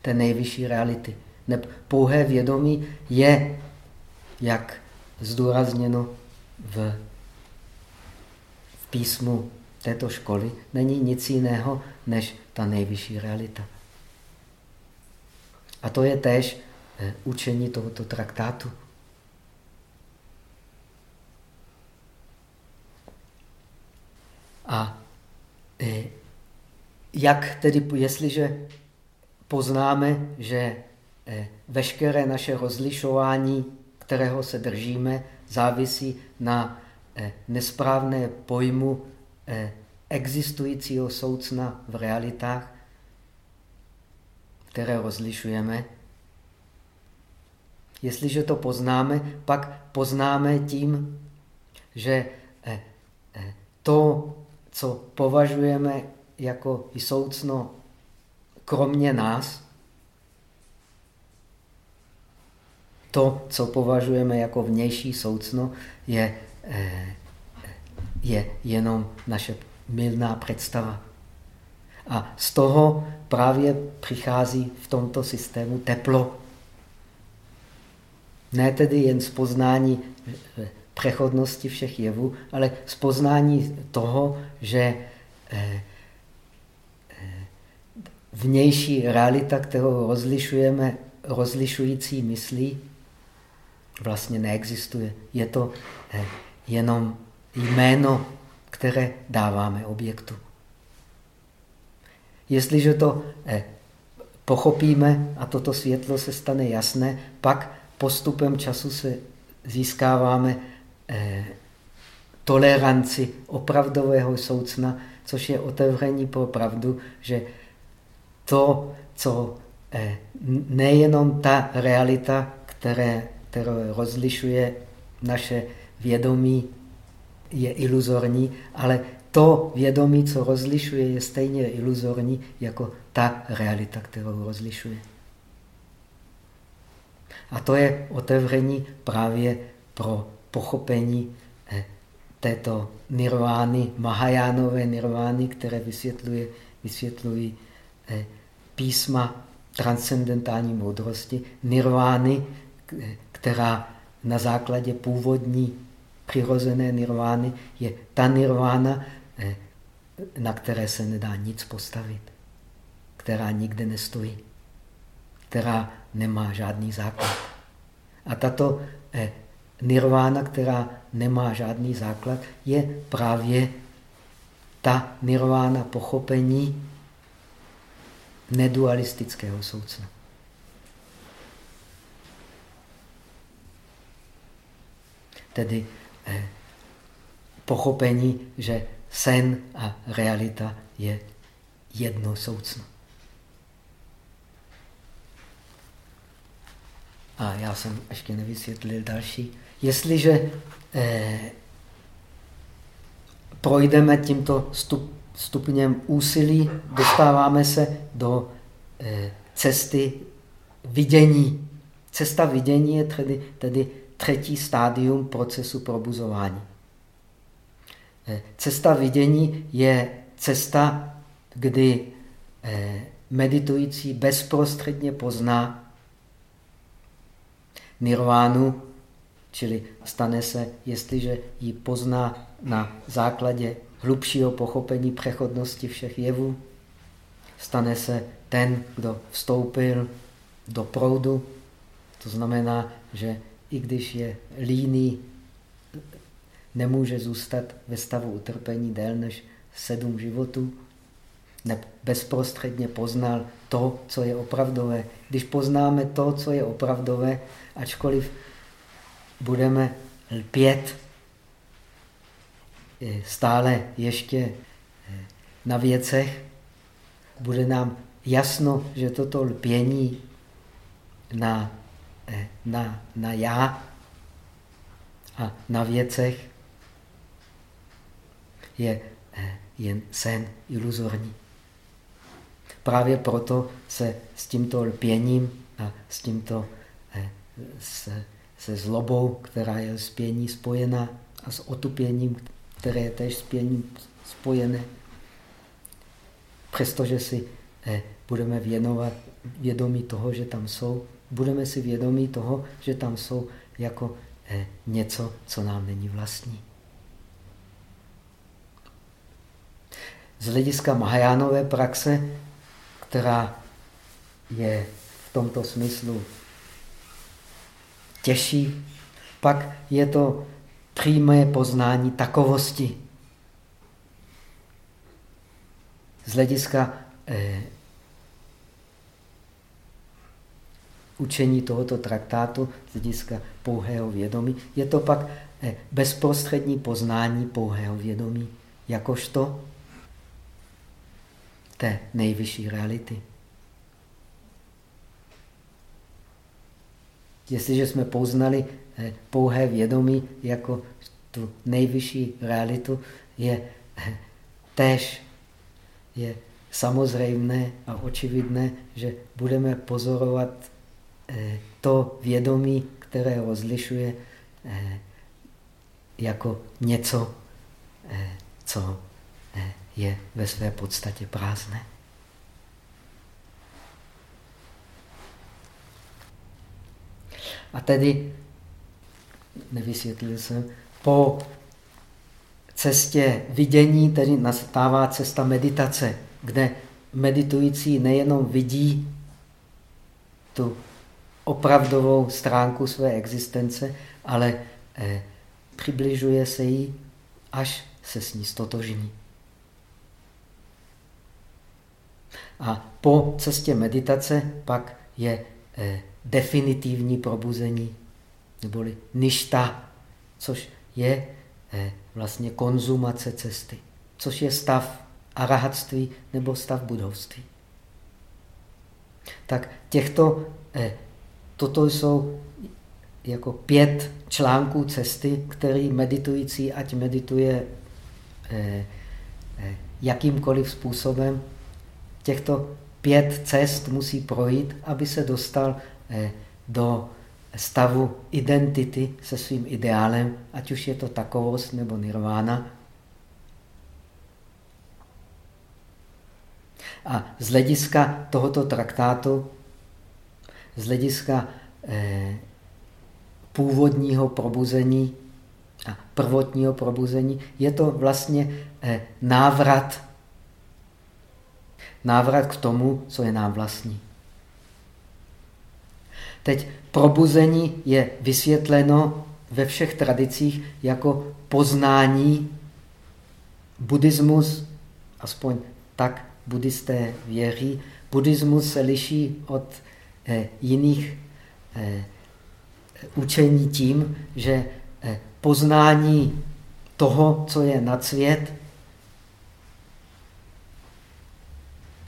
té nejvyšší reality. Ne, pouhé vědomí je, jak zdůrazněno v, písmu této školy, není nic jiného než ta nejvyšší realita. A to je též eh, učení tohoto traktátu. A eh, jak tedy, jestliže poznáme, že eh, veškeré naše rozlišování, kterého se držíme, závisí na nesprávné pojmu existujícího soucna v realitách, které rozlišujeme. Jestliže to poznáme, pak poznáme tím, že eh, eh, to, co považujeme jako soucno kromě nás, to, co považujeme jako vnější soucno, je, eh, je jenom naše milná představa. A z toho právě přichází v tomto systému teplo. Ne tedy jen z poznání eh, přechodnosti všech jevů, ale z poznání toho, že eh, eh, vnější realita, kterou rozlišujeme rozlišující myslí, vlastně neexistuje. Je to jenom jméno, které dáváme objektu. Jestliže to eh, pochopíme a toto světlo se stane jasné, pak postupem času se získáváme eh, toleranci opravdového soucna, což je otevření pro pravdu, že to, co eh, nejenom ta realita, které, kterou rozlišuje naše vědomí, je iluzorní, ale to vědomí, co rozlišuje, je stejně iluzorní jako ta realita, kterou rozlišuje. A to je otevření právě pro pochopení eh, této nirvány, Mahajánové nirvány, které vysvětluje, vysvětlují eh, písma transcendentální moudrosti, nirvány, která na základě původní přirozené nirvány je ta nirvána, eh, na které se nedá nic postavit, která nikde nestojí, která nemá žádný základ. A tato eh, nirvána, která nemá žádný základ, je právě ta nirvána pochopení nedualistického soucna. Tedy pochopení, že sen a realita je jedno soucno. A já jsem ještě nevysvětlil další. Jestliže eh, projdeme tímto stup, stupněm úsilí, dostáváme se do eh, cesty vidění. Cesta vidění je tedy, tedy třetí stádium procesu probuzování. Eh, cesta vidění je cesta, kdy eh, meditující bezprostředně pozná nirvánu, čili stane se, jestliže ji pozná na základě hlubšího pochopení přechodnosti všech jevů, stane se ten, kdo vstoupil do proudu. To znamená, že i když je líný, nemůže zůstat ve stavu utrpení déle než sedm životů. Ne, bezprostředně poznal to, co je opravdové. Když poznáme to, co je opravdové, ačkoliv budeme lpět stále ještě eh, na věcech, bude nám jasno, že toto lpění na, na, na já a na věcech je jen sen iluzorní. Právě proto se s tímto lpěním a s tímto se, se zlobou, která je s pění spojena a s otupěním, které je též s pěním spojené, přestože si eh, budeme věnovat vědomí toho, že tam jsou, budeme si vědomí toho, že tam jsou jako eh, něco, co nám není vlastní. Z hlediska Mahajánové praxe, která je v tomto smyslu těžší, pak je to přímé poznání takovosti. z hlediska eh, učení tohoto traktátu, z hlediska pouhého vědomí, je to pak eh, bezprostřední poznání pouhého vědomí, jakožto té nejvyšší reality. Jestliže jsme poznali eh, pouhé vědomí jako tu nejvyšší realitu, je eh, též je samozřejmé a očividné, že budeme pozorovat to vědomí, které rozlišuje eh, jako něco, eh, co je ve své podstatě prázdné. A tedy, nevysvětlil jsem, po cestě vidění tedy nastává cesta meditace, kde meditující nejenom vidí tu opravdovou stránku své existence, ale eh, přibližuje se jí, až se s ní stotožní. A po cestě meditace pak je eh, definitivní probuzení, neboli ništa, což je eh, vlastně konzumace cesty, což je stav arahatství nebo stav budovství. Tak těchto, eh, toto jsou jako pět článků cesty, který meditující, ať medituje eh, eh, jakýmkoliv způsobem těchto pět cest musí projít, aby se dostal eh, do stavu identity se svým ideálem, ať už je to takovost nebo nirvána. A z hlediska tohoto traktátu, z hlediska eh, původního probuzení a prvotního probuzení, je to vlastně eh, návrat, návrat k tomu, co je nám vlastní. Teď probuzení je vysvětleno ve všech tradicích jako poznání buddhismus, aspoň tak buddhisté věří. Buddhismus se liší od jiných eh, učení tím, že eh, poznání toho, co je nad svět,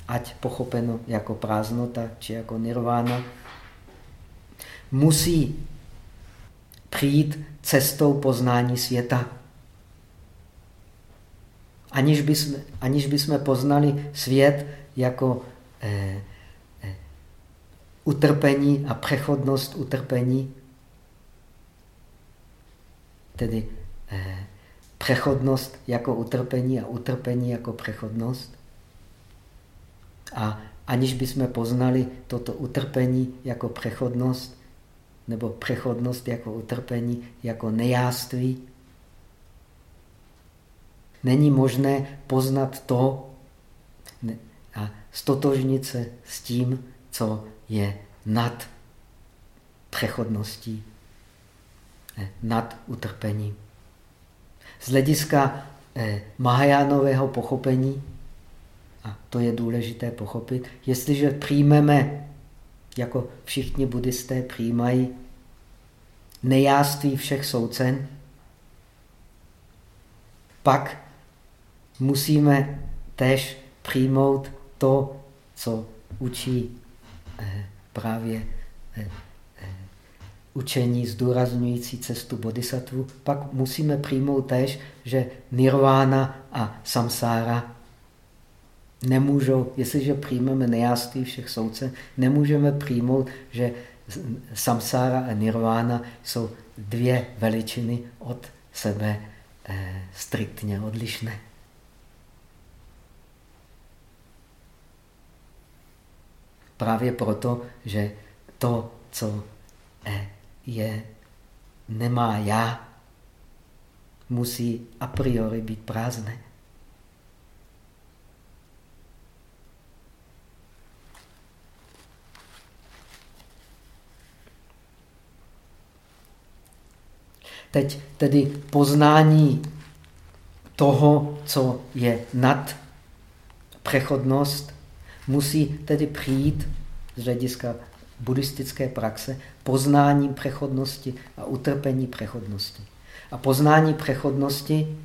ať pochopeno jako prázdnota či jako nirvána, musí přijít cestou poznání světa. Aniž bychom, aniž bychom poznali svět jako eh, eh, utrpení a přechodnost utrpení, tedy eh, přechodnost jako utrpení a utrpení jako přechodnost. A aniž bychom poznali toto utrpení jako přechodnost, nebo přechodnost jako utrpení, jako nejáství. Není možné poznat to a stotožnit se s tím, co je nad přechodností, nad utrpením. Z hlediska eh, Mahajánového pochopení, a to je důležité pochopit, jestliže přijmeme jako všichni buddhisté přijímají nejáství všech soucen, pak musíme tež přijmout to, co učí právě eh, eh, učení zdůrazňující cestu bodhisattvu, pak musíme přijmout tež, že nirvána a samsára nemůžou, jestliže přijmeme nejáství všech soudce, nemůžeme přijmout, že samsára a nirvána jsou dvě veličiny od sebe eh, striktně odlišné. Právě proto, že to, co eh, je, nemá já, musí a priori být prázdné. Teď tedy poznání toho, co je nad přechodnost, musí tedy přijít z hlediska buddhistické praxe poznáním přechodnosti a utrpení přechodnosti. A poznání přechodnosti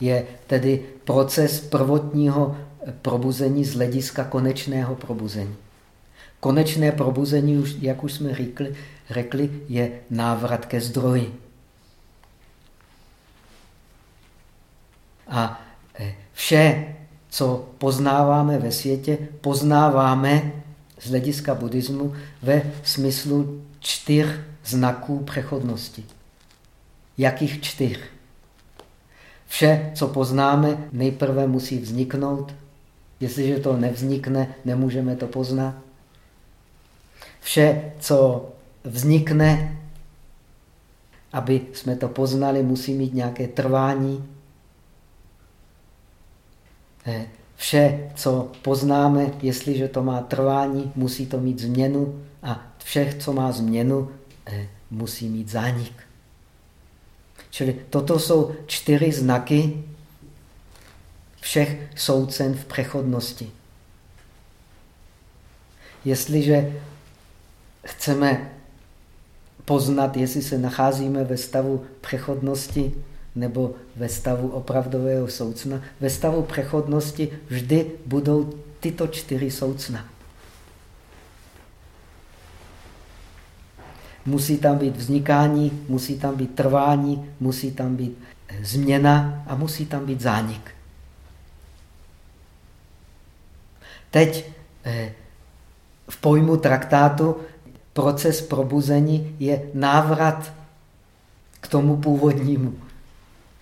je tedy proces prvotního probuzení z hlediska konečného probuzení. Konečné probuzení, jak už jsme řekli, řekli je návrat ke zdroji. A eh, vše, co poznáváme ve světě, poznáváme z hlediska buddhismu ve smyslu čtyř znaků přechodnosti. Jakých čtyř? Vše, co poznáme, nejprve musí vzniknout. Jestliže to nevznikne, nemůžeme to poznat. Vše, co vznikne, aby jsme to poznali, musí mít nějaké trvání. Eh, vše, co poznáme, jestliže to má trvání, musí to mít změnu a vše, co má změnu, eh, musí mít zánik. Čili toto jsou čtyři znaky všech soucen v přechodnosti. Jestliže chceme poznat, jestli se nacházíme ve stavu přechodnosti nebo ve stavu opravdového soucna. Ve stavu přechodnosti vždy budou tyto čtyři soucna. Musí tam být vznikání, musí tam být trvání, musí tam být změna a musí tam být zánik. Teď eh, v pojmu traktátu proces probuzení je návrat k tomu původnímu.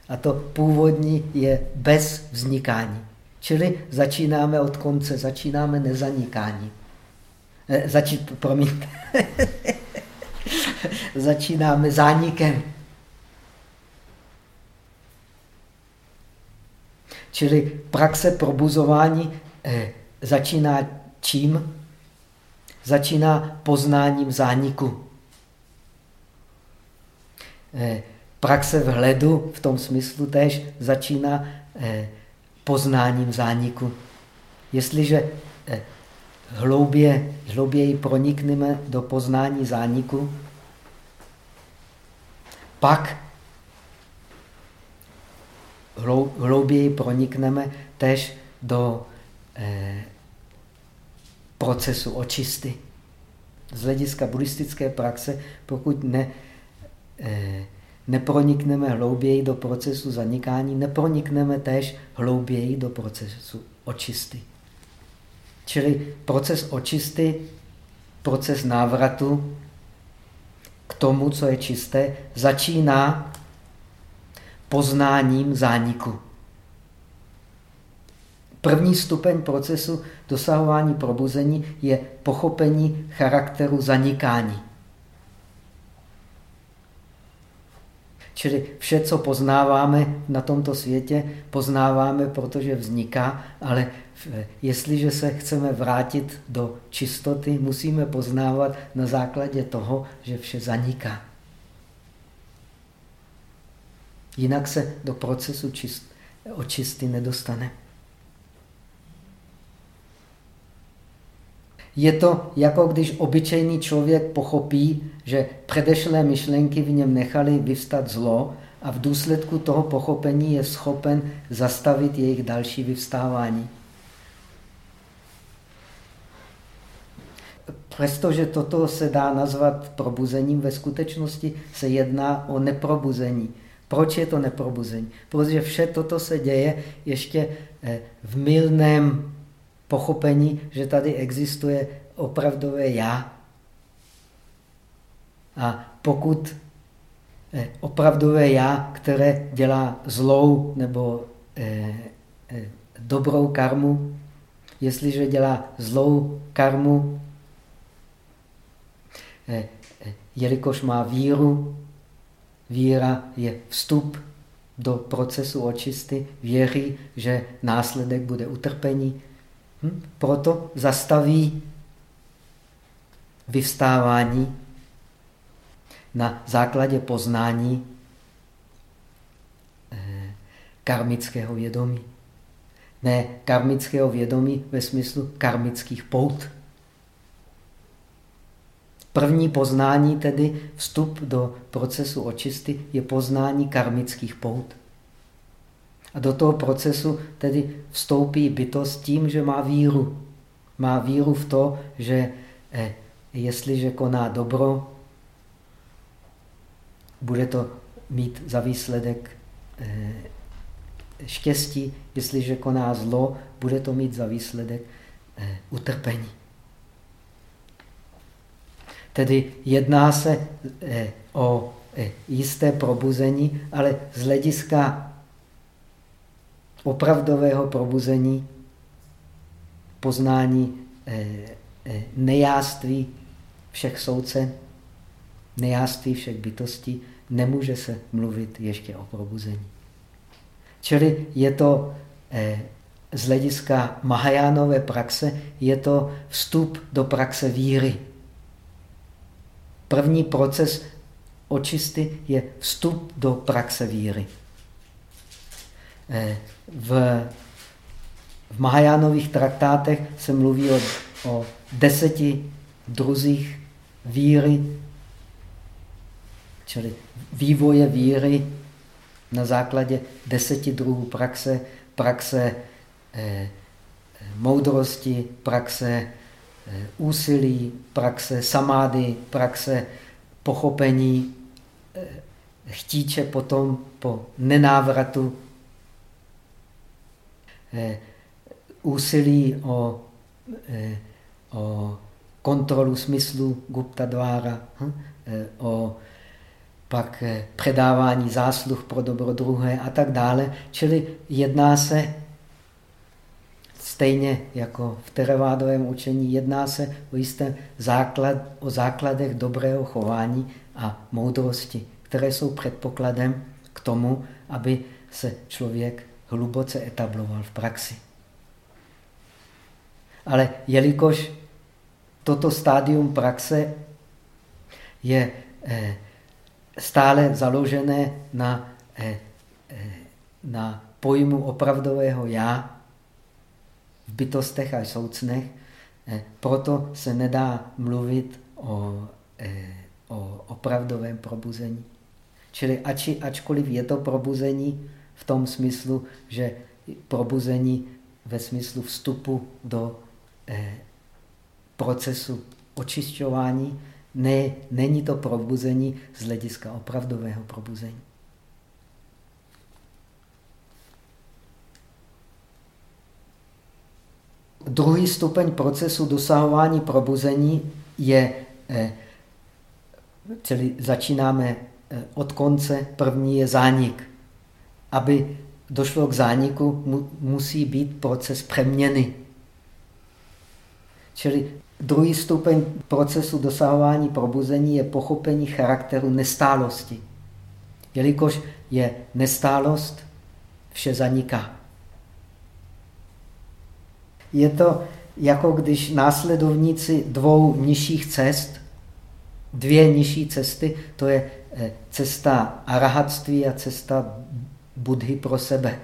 A to původní je bez vznikání. Čili začínáme od konce, začínáme nezanikání. Eh, začí, promiňte. začínáme zánikem. Čili praxe probuzování eh, začíná čím? Začíná poznáním zániku. Eh, praxe vhledu v tom smyslu též začíná eh, poznáním zániku. Jestliže eh, hloubě, hlouběji pronikneme do poznání zániku, pak hlouběji pronikneme tež do eh, procesu očisty. Z hlediska buddhistické praxe, pokud ne, eh, nepronikneme hlouběji do procesu zanikání, nepronikneme též hlouběji do procesu očisty. Čili proces očisty, proces návratu k tomu, co je čisté, začíná poznáním zániku. První stupeň procesu dosahování probuzení je pochopení charakteru zanikání. Čili vše, co poznáváme na tomto světě, poznáváme, protože vzniká, ale jestliže se chceme vrátit do čistoty, musíme poznávat na základě toho, že vše zaniká. Jinak se do procesu čist, očisty nedostane. Je to jako když obyčejný člověk pochopí, že předešlé myšlenky v něm nechaly vyvstat zlo a v důsledku toho pochopení je schopen zastavit jejich další vyvstávání. Přestože toto se dá nazvat probuzením, ve skutečnosti se jedná o neprobuzení. Proč je to neprobuzení? Protože vše toto se děje ještě eh, v milném pochopení, že tady existuje opravdové já. A pokud eh, opravdové já, které dělá zlou nebo eh, eh, dobrou karmu, jestliže dělá zlou karmu, jelikož má víru, víra je vstup do procesu očisty, věří, že následek bude utrpení, Hm? Proto zastaví vyvstávání na základě poznání eh, karmického vědomí. Ne karmického vědomí ve smyslu karmických pout. První poznání, tedy vstup do procesu očisty, je poznání karmických pout. A do toho procesu tedy vstoupí bytost tím, že má víru. Má víru v to, že eh, jestliže koná dobro, bude to mít za výsledek eh, štěstí, jestliže koná zlo, bude to mít za výsledek eh, utrpení. Tedy jedná se eh, o eh, jisté probuzení, ale z hlediska opravdového probuzení, poznání eh, eh, nejáství všech souce, nejáství všech bytostí, nemůže se mluvit ještě o probuzení. Čili je to eh, z hlediska Mahajánové praxe, je to vstup do praxe víry. První proces očisty je vstup do praxe víry. V, v Mahajánových traktátech se mluví o, o deseti druzích víry, čili vývoje víry na základě deseti druhů praxe, praxe eh, moudrosti, praxe eh, úsilí, praxe samády, praxe pochopení, eh, chtíče potom po nenávratu úsilí o, eh, o kontrolu smyslu Gupta Dvára, hm, eh, o pak předávání zásluh pro dobro druhé a tak dále. Čili jedná se stejně jako v teravádovém učení, jedná se o jisté základ, o základech dobrého chování a moudrosti které jsou předpokladem k tomu, aby se člověk hluboce etabloval v praxi. Ale jelikož toto stádium praxe je eh, stále založené na, eh, eh, na pojmu opravdového já v bytostech a soucnech, proto se nedá mluvit o, o opravdovém probuzení. Čili ači, ačkoliv je to probuzení v tom smyslu, že probuzení ve smyslu vstupu do eh, procesu očišťování, ne, není to probuzení z hlediska opravdového probuzení. Druhý stupeň procesu dosahování probuzení je, eh, čili začínáme Eh, od konce. První je zánik. Aby došlo k zániku, mu, musí být proces přeměny. Čili druhý stupeň procesu dosahování probuzení je pochopení charakteru nestálosti. Jelikož je nestálost, vše zaniká. Je to jako když následovníci dvou nižších cest, dvě nižší cesty, to je Eh, cesta arahatství a cesta Budhy pro sebe.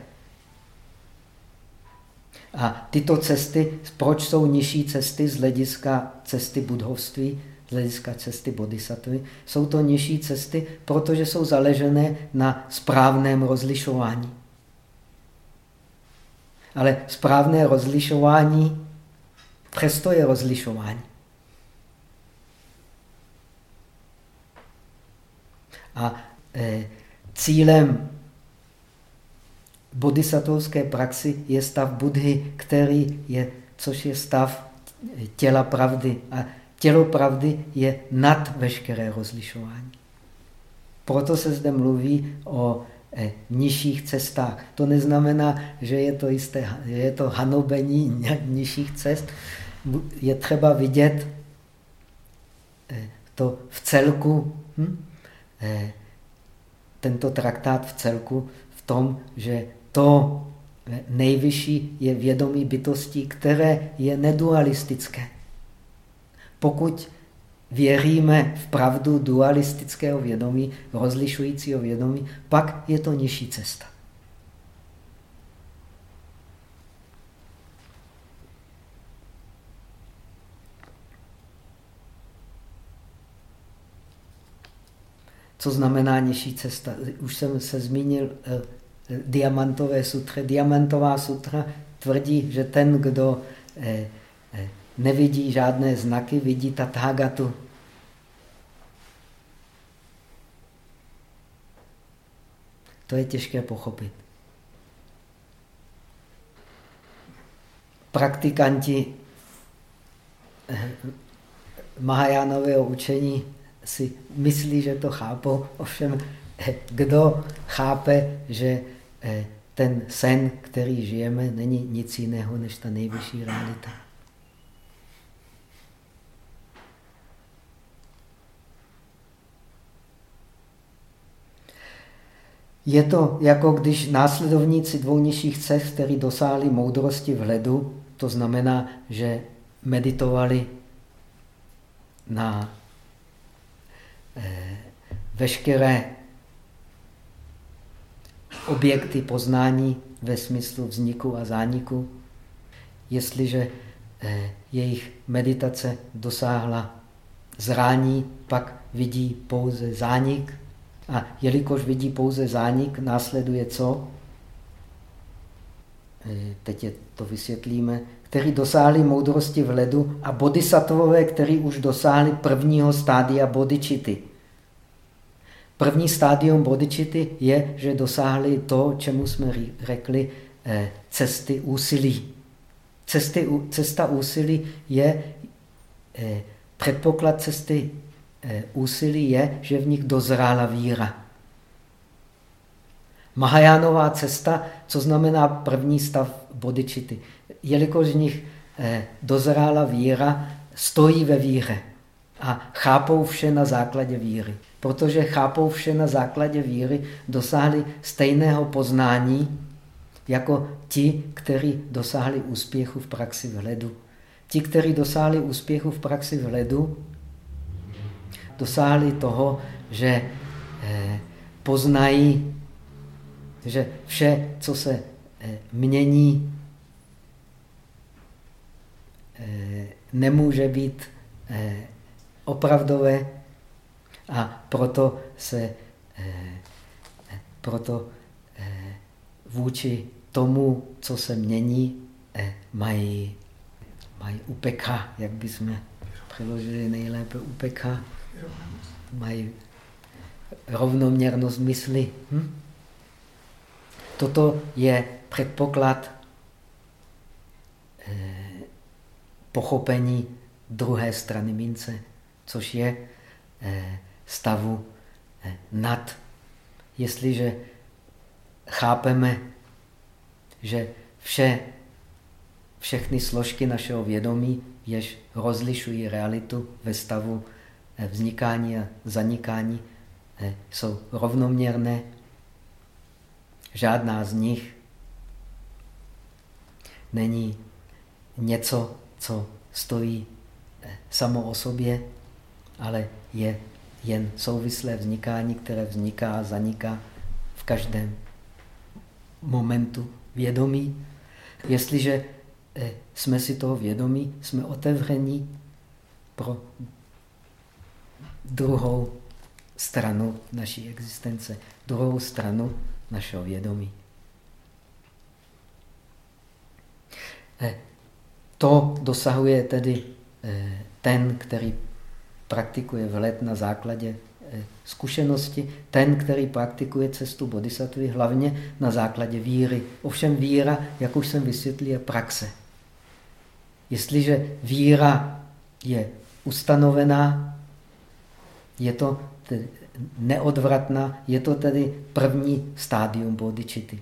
A tyto cesty, proč jsou nižší cesty z hlediska cesty budhovství, z hlediska cesty bodhisattvy? Jsou to nižší cesty, protože jsou zaležené na správném rozlišování. Ale správné rozlišování přesto je rozlišování. A e, cílem bodhisattvovské praxi je stav Budhy, který je, což je stav těla pravdy. A tělo pravdy je nad veškeré rozlišování. Proto se zde mluví o e, nižších cestách. To neznamená, že je to, jisté, je to hanobení nižších cest. Je třeba vidět e, to v celku. Hm? Eh, tento traktát v celku v tom, že to nejvyšší je vědomí bytostí, které je nedualistické. Pokud věříme v pravdu dualistického vědomí, rozlišujícího vědomí, pak je to nižší cesta. Co znamená nižší cesta? Už jsem se zmínil eh, diamantové sutře. Diamantová sutra tvrdí, že ten, kdo eh, eh, nevidí žádné znaky, vidí tathagatu. To je těžké pochopit. Praktikanti Mahajánového učení si myslí, že to chápou, ovšem eh, kdo chápe, že eh, ten sen, který žijeme, není nic jiného než ta nejvyšší realita. Je to jako když následovníci dvou nižších cest, kteří dosáhli moudrosti vhledu, to znamená, že meditovali na Eh, veškeré objekty poznání ve smyslu vzniku a zániku, jestliže eh, jejich meditace dosáhla zrání, pak vidí pouze zánik. A jelikož vidí pouze zánik, následuje co? Eh, teď je to vysvětlíme. Který dosáhli moudrosti v ledu a bodhisattvové, který už dosáhli prvního stádia bodičity. První stádium bodičity je, že dosáhli to, čemu jsme řekli eh, cesty úsilí. Cesty, cesta úsilí je, eh, předpoklad cesty eh, úsilí je, že v nich dozrála víra. Mahajánová cesta, co znamená první stav bodičity. Jelikož v nich dozrála víra, stojí ve víře a chápou vše na základě víry protože chápou vše na základě víry, dosáhli stejného poznání jako ti, kteří dosáhli úspěchu v praxi vhledu. Ti, kteří dosáhli úspěchu v praxi vhledu, dosáhli toho, že eh, poznají, že vše, co se eh, mění, eh, nemůže být opravdové, a proto se eh, proto eh, vůči tomu, co se mění, eh, mají, mají upeka, jak bychom přeložili nejlépe upeka, mají rovnoměrnost mysli. Hm? Toto je předpoklad pochopení druhé strany mince, což je stavu eh, nad. Jestliže chápeme, že vše, všechny složky našeho vědomí, jež rozlišují realitu ve stavu eh, vznikání a zanikání, eh, jsou rovnoměrné, žádná z nich není něco, co stojí samo o sobě, ale je jen souvislé vznikání, které vzniká a zaniká v každém momentu vědomí. Jestliže eh, jsme si toho vědomí, jsme otevření pro druhou stranu naší existence, druhou stranu našeho vědomí. Eh, to dosahuje tedy eh, ten, který praktikuje vhled na základě eh, zkušenosti, ten, který praktikuje cestu bodhisattvy, hlavně na základě víry. Ovšem víra, jak už jsem vysvětlil, je praxe. Jestliže víra je ustanovená, je to neodvratná, je to tedy první stádium bodičity.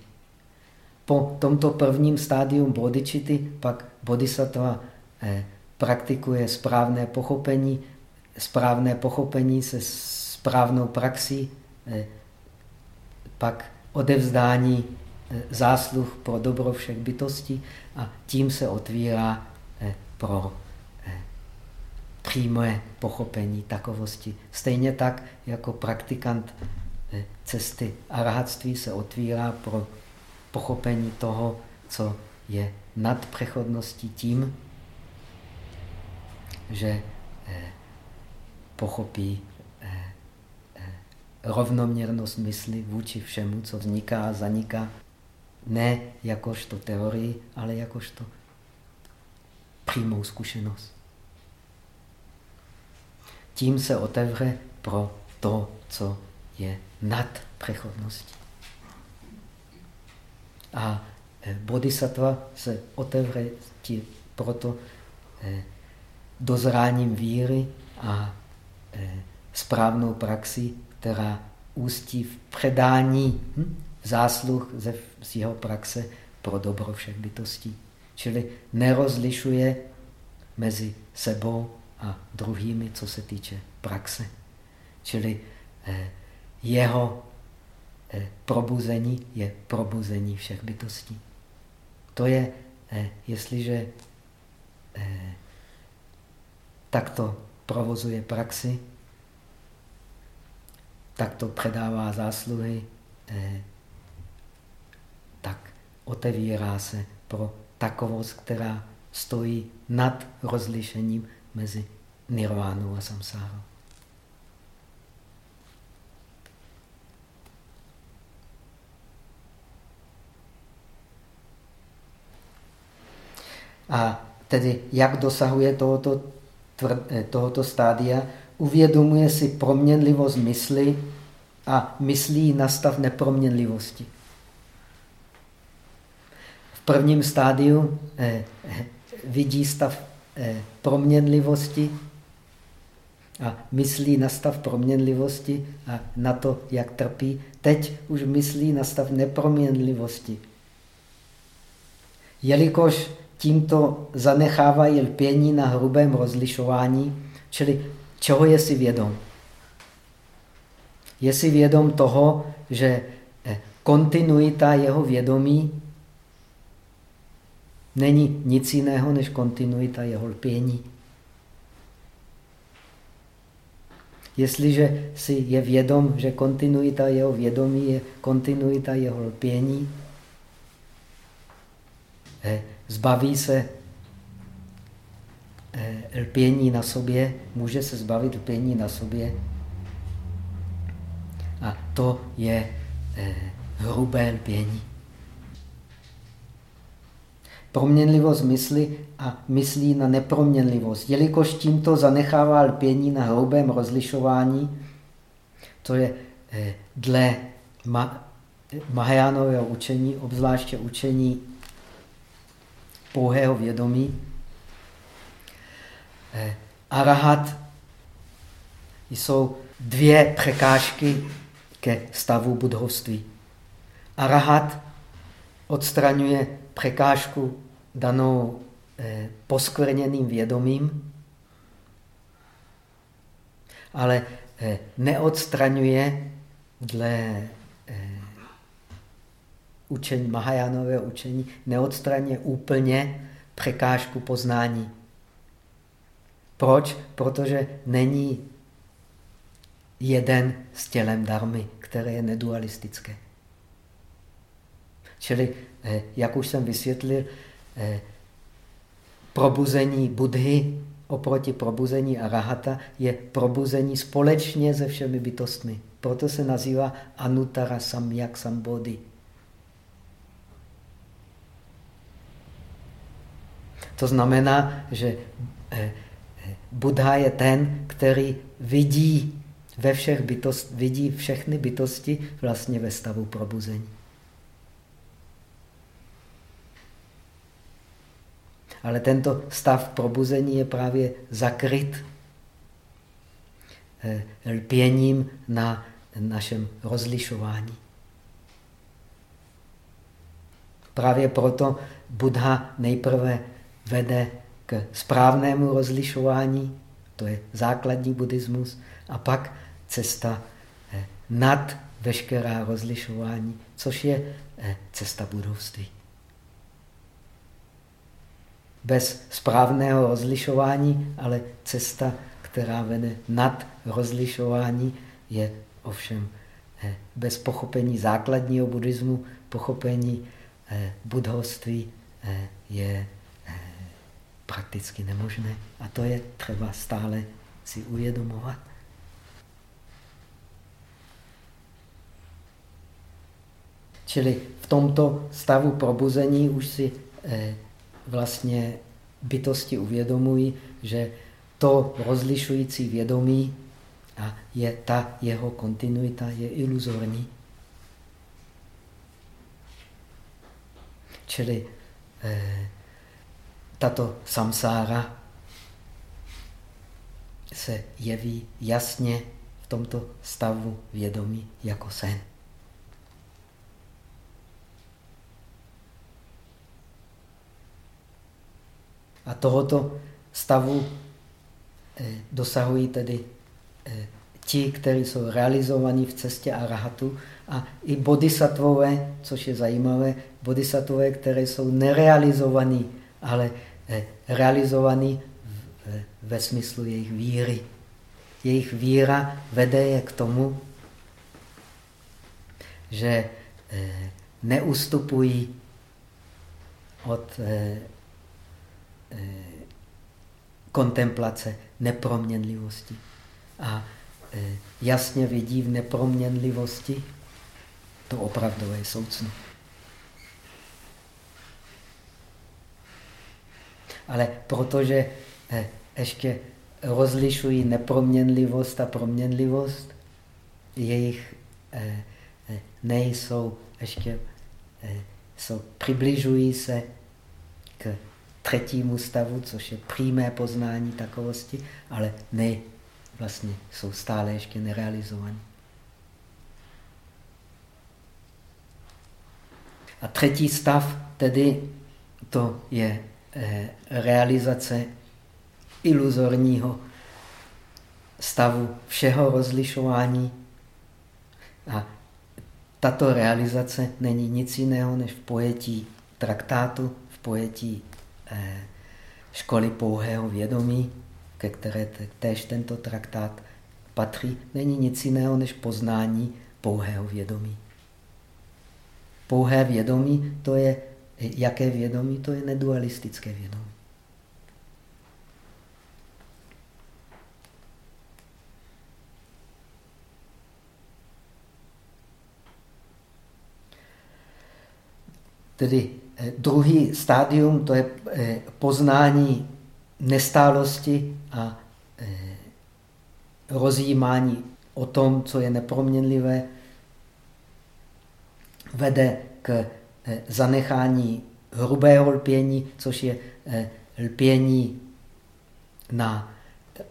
Po tomto prvním stádium bodičity pak bodhisattva eh, praktikuje správné pochopení, správné pochopení se správnou praxí, eh, pak odevzdání eh, zásluh pro dobro všech bytostí a tím se otvírá eh, pro přímé pochopení takovosti. Stejně tak jako praktikant cesty arahatství se otvírá pro pochopení toho, co je nad přechodností tím, že pochopí eh, eh, rovnoměrnost mysli vůči všemu, co vzniká a zaniká, ne jakožto teorii, ale jakožto přímou zkušenost. Tím se otevře pro to, co je nad přechodností. A eh, bodhisattva se otevře proto dozráním víry a správnou praxi, která ústí v předání hm, zásluh ze, z jeho praxe pro dobro všech bytostí. Čili nerozlišuje mezi sebou a druhými, co se týče praxe. Čili eh, jeho eh, probuzení je probuzení všech bytostí. To je, eh, jestliže eh, takto provozuje praxi, tak to předává zásluhy, eh, tak otevírá se pro takovost, která stojí nad rozlišením mezi nirvánou a samsárou. A tedy jak dosahuje tohoto tohoto stádia, uvědomuje si proměnlivost mysli a myslí na stav neproměnlivosti. V prvním stádiu eh, eh, vidí stav eh, proměnlivosti a myslí na stav proměnlivosti a na to, jak trpí. Teď už myslí na stav neproměnlivosti. Jelikož tímto zanechávají lpění na hrubém rozlišování, čili čeho je si vědom? Je si vědom toho, že eh, kontinuita jeho vědomí není nic jiného než kontinuita jeho lpění. Jestliže si je vědom, že kontinuita jeho vědomí je kontinuita jeho lpění, eh, zbaví se eh, lpění na sobě, může se zbavit lpění na sobě. A to je eh, hrubé lpění. Proměnlivost mysli a myslí na neproměnlivost. Jelikož tímto zanechává lpění na hrubém rozlišování, to je eh, dle Mahajánového učení, obzvláště učení pouhého vědomí. Eh, arahat jsou dvě překážky ke stavu budhovství. Arahat odstraňuje překážku danou eh, poskvrněným vědomím, ale eh, neodstraňuje dle učení, Mahajánového učení, neodstraňuje úplně překážku poznání. Proč? Protože není jeden s tělem darmy, které je nedualistické. Čili, eh, jak už jsem vysvětlil, eh, probuzení Budhy oproti probuzení Arahata je probuzení společně se všemi bytostmi. Proto se nazývá Anutara Samyak Sambodhi. To znamená, že eh, Buddha je ten, který vidí ve všech bytost, vidí všechny bytosti vlastně ve stavu probuzení. Ale tento stav probuzení je právě zakryt eh, lpěním na našem rozlišování. Právě proto Buddha nejprve vede k správnému rozlišování, to je základní buddhismus, a pak cesta eh, nad veškerá rozlišování, což je eh, cesta budovství. Bez správného rozlišování, ale cesta, která vede nad rozlišování, je ovšem eh, bez pochopení základního buddhismu, pochopení budhovství je prakticky nemožné. A to je třeba stále si uvědomovat. Čili v tomto stavu probuzení už si eh, vlastně bytosti uvědomují, že to rozlišující vědomí a je ta jeho kontinuita je iluzorní. Čili eh, tato samsára se jeví jasně v tomto stavu vědomí jako sen. A tohoto stavu eh, dosahují tedy eh, ti, kteří jsou realizovaní v cestě arahatu a i bodhisattvové, což je zajímavé, bodhisattvové, které jsou nerealizovaní, ale eh, realizovaní ve smyslu jejich víry. Jejich víra vede je k tomu, že neustupují od Eh, kontemplace neproměnlivosti. A eh, jasně vidí v neproměnlivosti to opravdové soucno. Ale protože eh, ještě rozlišují neproměnlivost a proměnlivost, jejich eh, eh, nejsou ještě, jsou, přibližují se k třetímu stavu, což je přímé poznání takovosti, ale ne, vlastně jsou stále ještě nerealizovaní. A třetí stav, tedy to je realizace iluzorního stavu všeho rozlišování. A tato realizace není nic jiného než v pojetí traktátu, v pojetí eh, školy pouhého vědomí, ke které též tento traktát patří, není nic jiného než poznání pouhého vědomí. Pouhé vědomí, to je, jaké vědomí? To je nedualistické vědomí. Tedy eh, druhý stádium, to je eh, poznání nestálosti a eh, rozjímání o tom, co je neproměnlivé, vede k zanechání hrubého lpění, což je lpění na,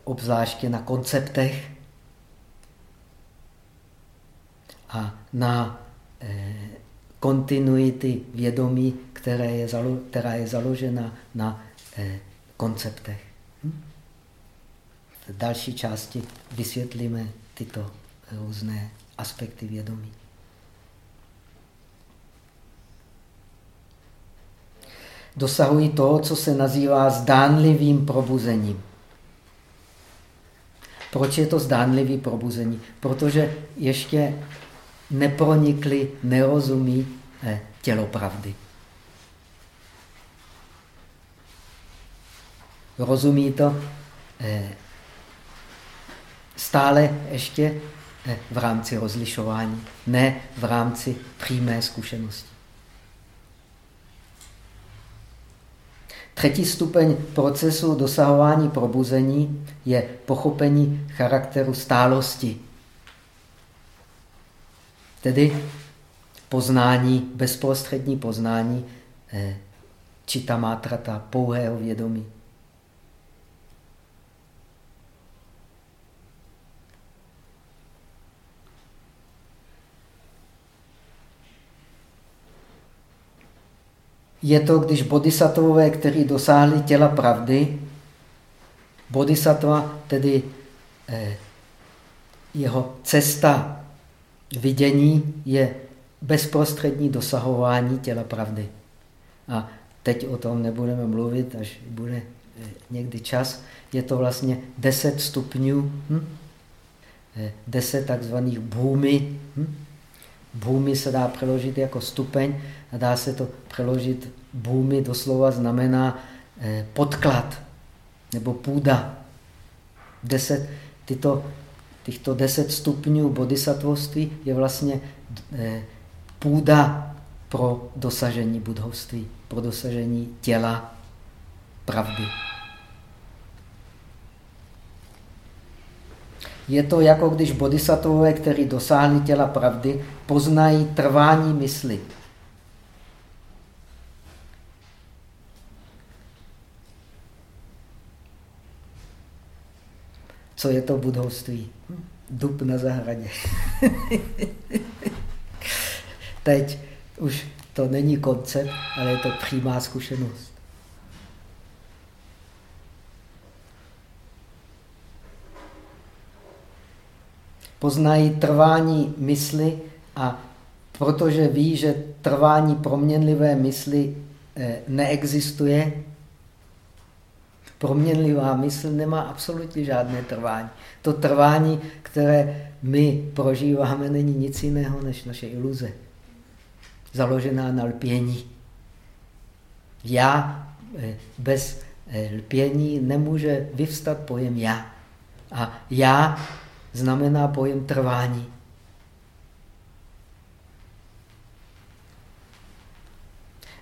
obzvláště na konceptech a na kontinuity vědomí, které je zalo, která je založena na eh, konceptech. Hm? V další části vysvětlíme tyto různé aspekty vědomí. Dosahují toho, co se nazývá zdánlivým probuzením. Proč je to zdánlivý probuzení? Protože ještě nepronikli, nerozumí eh, tělo pravdy. Rozumí to eh, stále ještě eh, v rámci rozlišování, ne v rámci přímé zkušenosti. Třetí stupeň procesu dosahování probuzení je pochopení charakteru stálosti Tedy poznání, bezprostřední poznání eh, čita mátrata pouhého vědomí. Je to, když bodhisattvové, kteří dosáhli těla pravdy, bodhisattva, tedy eh, jeho cesta vidění je bezprostřední dosahování těla pravdy. A teď o tom nebudeme mluvit, až bude eh, někdy čas. Je to vlastně deset stupňů, hm? Eh, takzvaných bhůmy. Hm? Bhůmy se dá přeložit jako stupeň a dá se to přeložit bhůmy doslova znamená eh, podklad nebo půda. Deset tyto těchto deset stupňů bodhisattvoství je vlastně eh, půda pro dosažení budhovství, pro dosažení těla pravdy. Je to jako když bodhisattvové, kteří dosáhli těla pravdy, poznají trvání mysli. Co je to budovství? Dub na zahradě. Teď už to není koncept, ale je to přímá zkušenost. Poznají trvání mysli a protože ví, že trvání proměnlivé mysli eh, neexistuje, Proměnlivá mysl nemá absolutně žádné trvání. To trvání, které my prožíváme, není nic jiného než naše iluze. Založená na lpění. Já eh, bez eh, lpění nemůže vyvstat pojem já. A já znamená pojem trvání.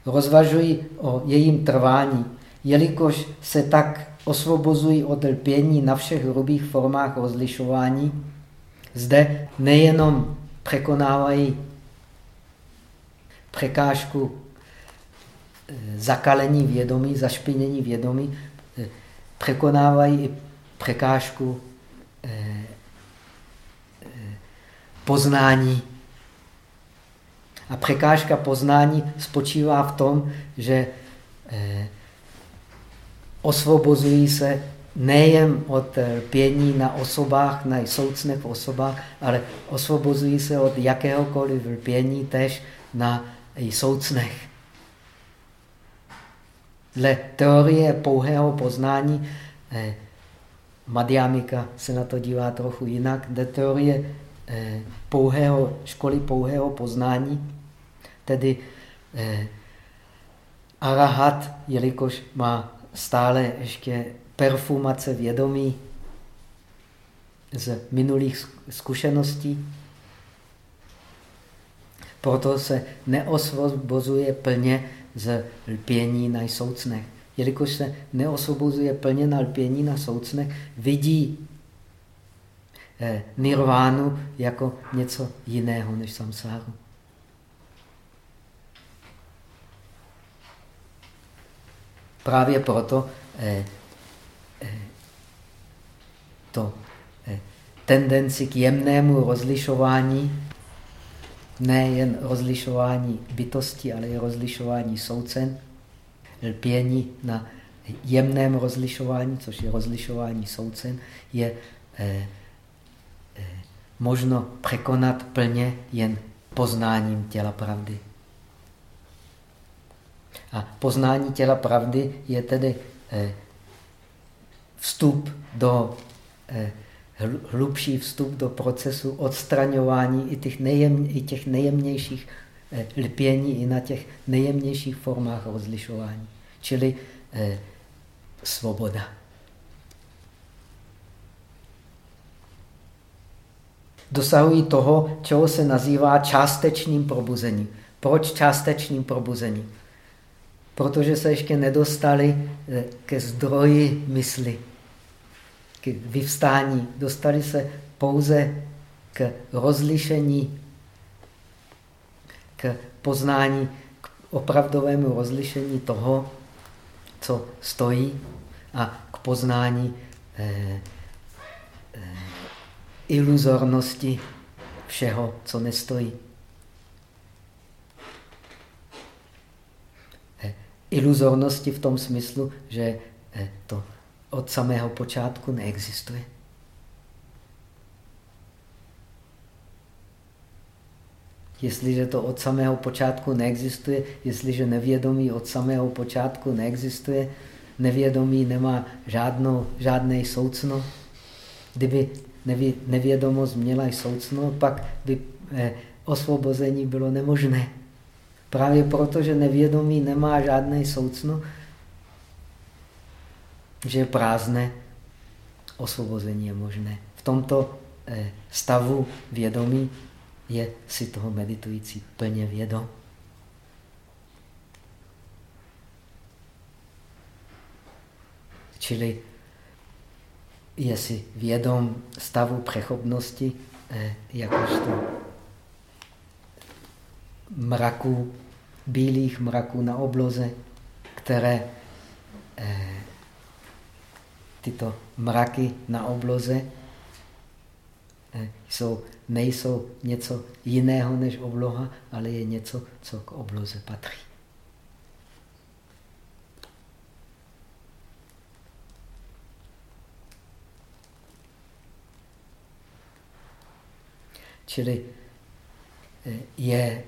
Rozvažuji o jejím trvání jelikož se tak osvobozují od lpění na všech hrubých formách rozlišování, zde nejenom překonávají překážku eh, zakalení vědomí, zašpinění vědomí, eh, překonávají i překážku eh, poznání. A překážka poznání spočívá v tom, že osvobozují se nejen od lpění na osobách, na soucných osobách, ale osvobozují se od jakéhokoliv lpění tež na soucnech. Dle teorie pouhého poznání, eh, Madhyamika se na to dívá trochu jinak, dle teorie eh, pouhého, školy pouhého poznání, tedy eh, arahat, jelikož má stále ještě perfumace vědomí z minulých zkušeností, proto se neosvobozuje plně z lpění na soucnech. Jelikož se neosvobozuje plně na lpění na soucnech, vidí eh, nirvánu jako něco jiného než samsáru. Právě proto eh, eh, to eh, tendenci k jemnému rozlišování nejen rozlišování bytosti, ale i rozlišování soucen, lpění na jemném rozlišování, což je rozlišování soucen, je eh, eh, možno překonat plně jen poznáním těla pravdy. A poznání těla pravdy je tedy eh, vstup do eh, hlubší vstup do procesu odstraňování i těch, nejem, i těch nejjemnějších eh, lpění, i na těch nejjemnějších formách rozlišování. Čili svoboda. Dosahují toho, čeho se nazývá částečným probuzením. Proč částečným probuzením? Protože se ještě nedostali eh, ke zdroji mysli k vyvstání. Dostali se pouze k rozlišení, k poznání, k opravdovému rozlišení toho, co stojí a k poznání eh, iluzornosti všeho, co nestojí. Eh, iluzornosti v tom smyslu, že eh, to od samého počátku neexistuje. Jestliže to od samého počátku neexistuje, jestliže nevědomí od samého počátku neexistuje, nevědomí nemá žádnou, žádné soucno. Kdyby nevědomost měla i soucno, pak by eh, osvobození bylo nemožné. Právě proto, že nevědomí nemá žádné soucno, že je prázdné, osvobození je možné. V tomto eh, stavu vědomí je si toho meditující plně vědom. Čili je si vědom stavu přechopnosti, eh, jakožto mraků, bílých mraků na obloze, které eh, tyto mraky na obloze eh, jsou, nejsou něco jiného než obloha, ale je něco, co k obloze patří. Čili eh, je,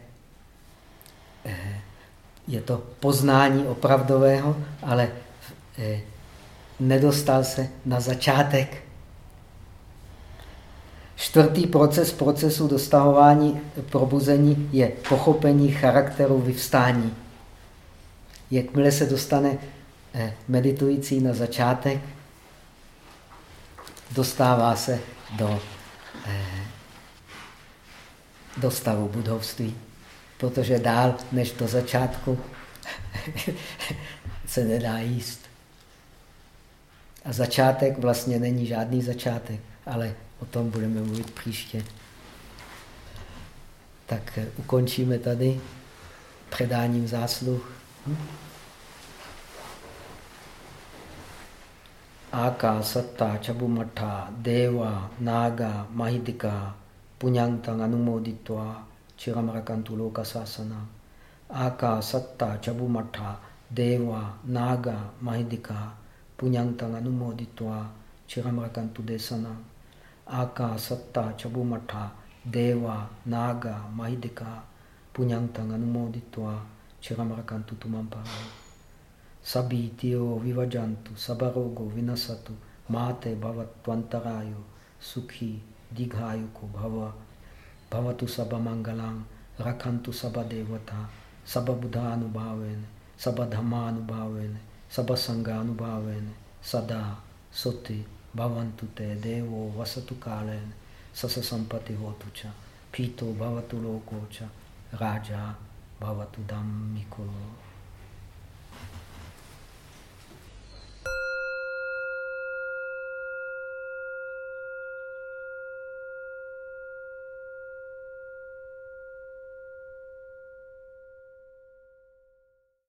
eh, je to poznání opravdového, ale nedostal se na začátek. Čtvrtý proces procesu dostahování probuzení je pochopení charakteru vyvstání. Jakmile se dostane eh, meditující na začátek, dostává se do, eh, do stavu budovství, protože dál než do začátku se nedá jíst. A začátek vlastně není žádný začátek, ale o tom budeme mluvit příště. Tak ukončíme tady předáním zásluh. Hm? Aka, Satta, Chabumata, Deva, Naga, Mahidika, Punyantang Anumoditva, Chiramarakantu Loka Sasana. Aka, Satta, Chabumata, Deva, Naga, Mahidika, Punyantang Anumoditva, Chiramarakantu Desana. Aka, Satta, Chabumata, Deva, Naga, Mahidika, Punyantang Anumoditva, Chiramarakantu Tumamparai. Sabitio vivajantu, sabarogo vinasatu, mate bhavatvantarayo, sukhi dighayuko bhava, bhavatu sabamangalang, rakantu sabadevata, sababudhanubhavene, sabadhammanubhavene, sabasanganubhavene, sada soti bhavantu te devo vasatu kalene, sasa sampati hotu cha, pito bhavatu loko cha, raja bhavatu dhammiko.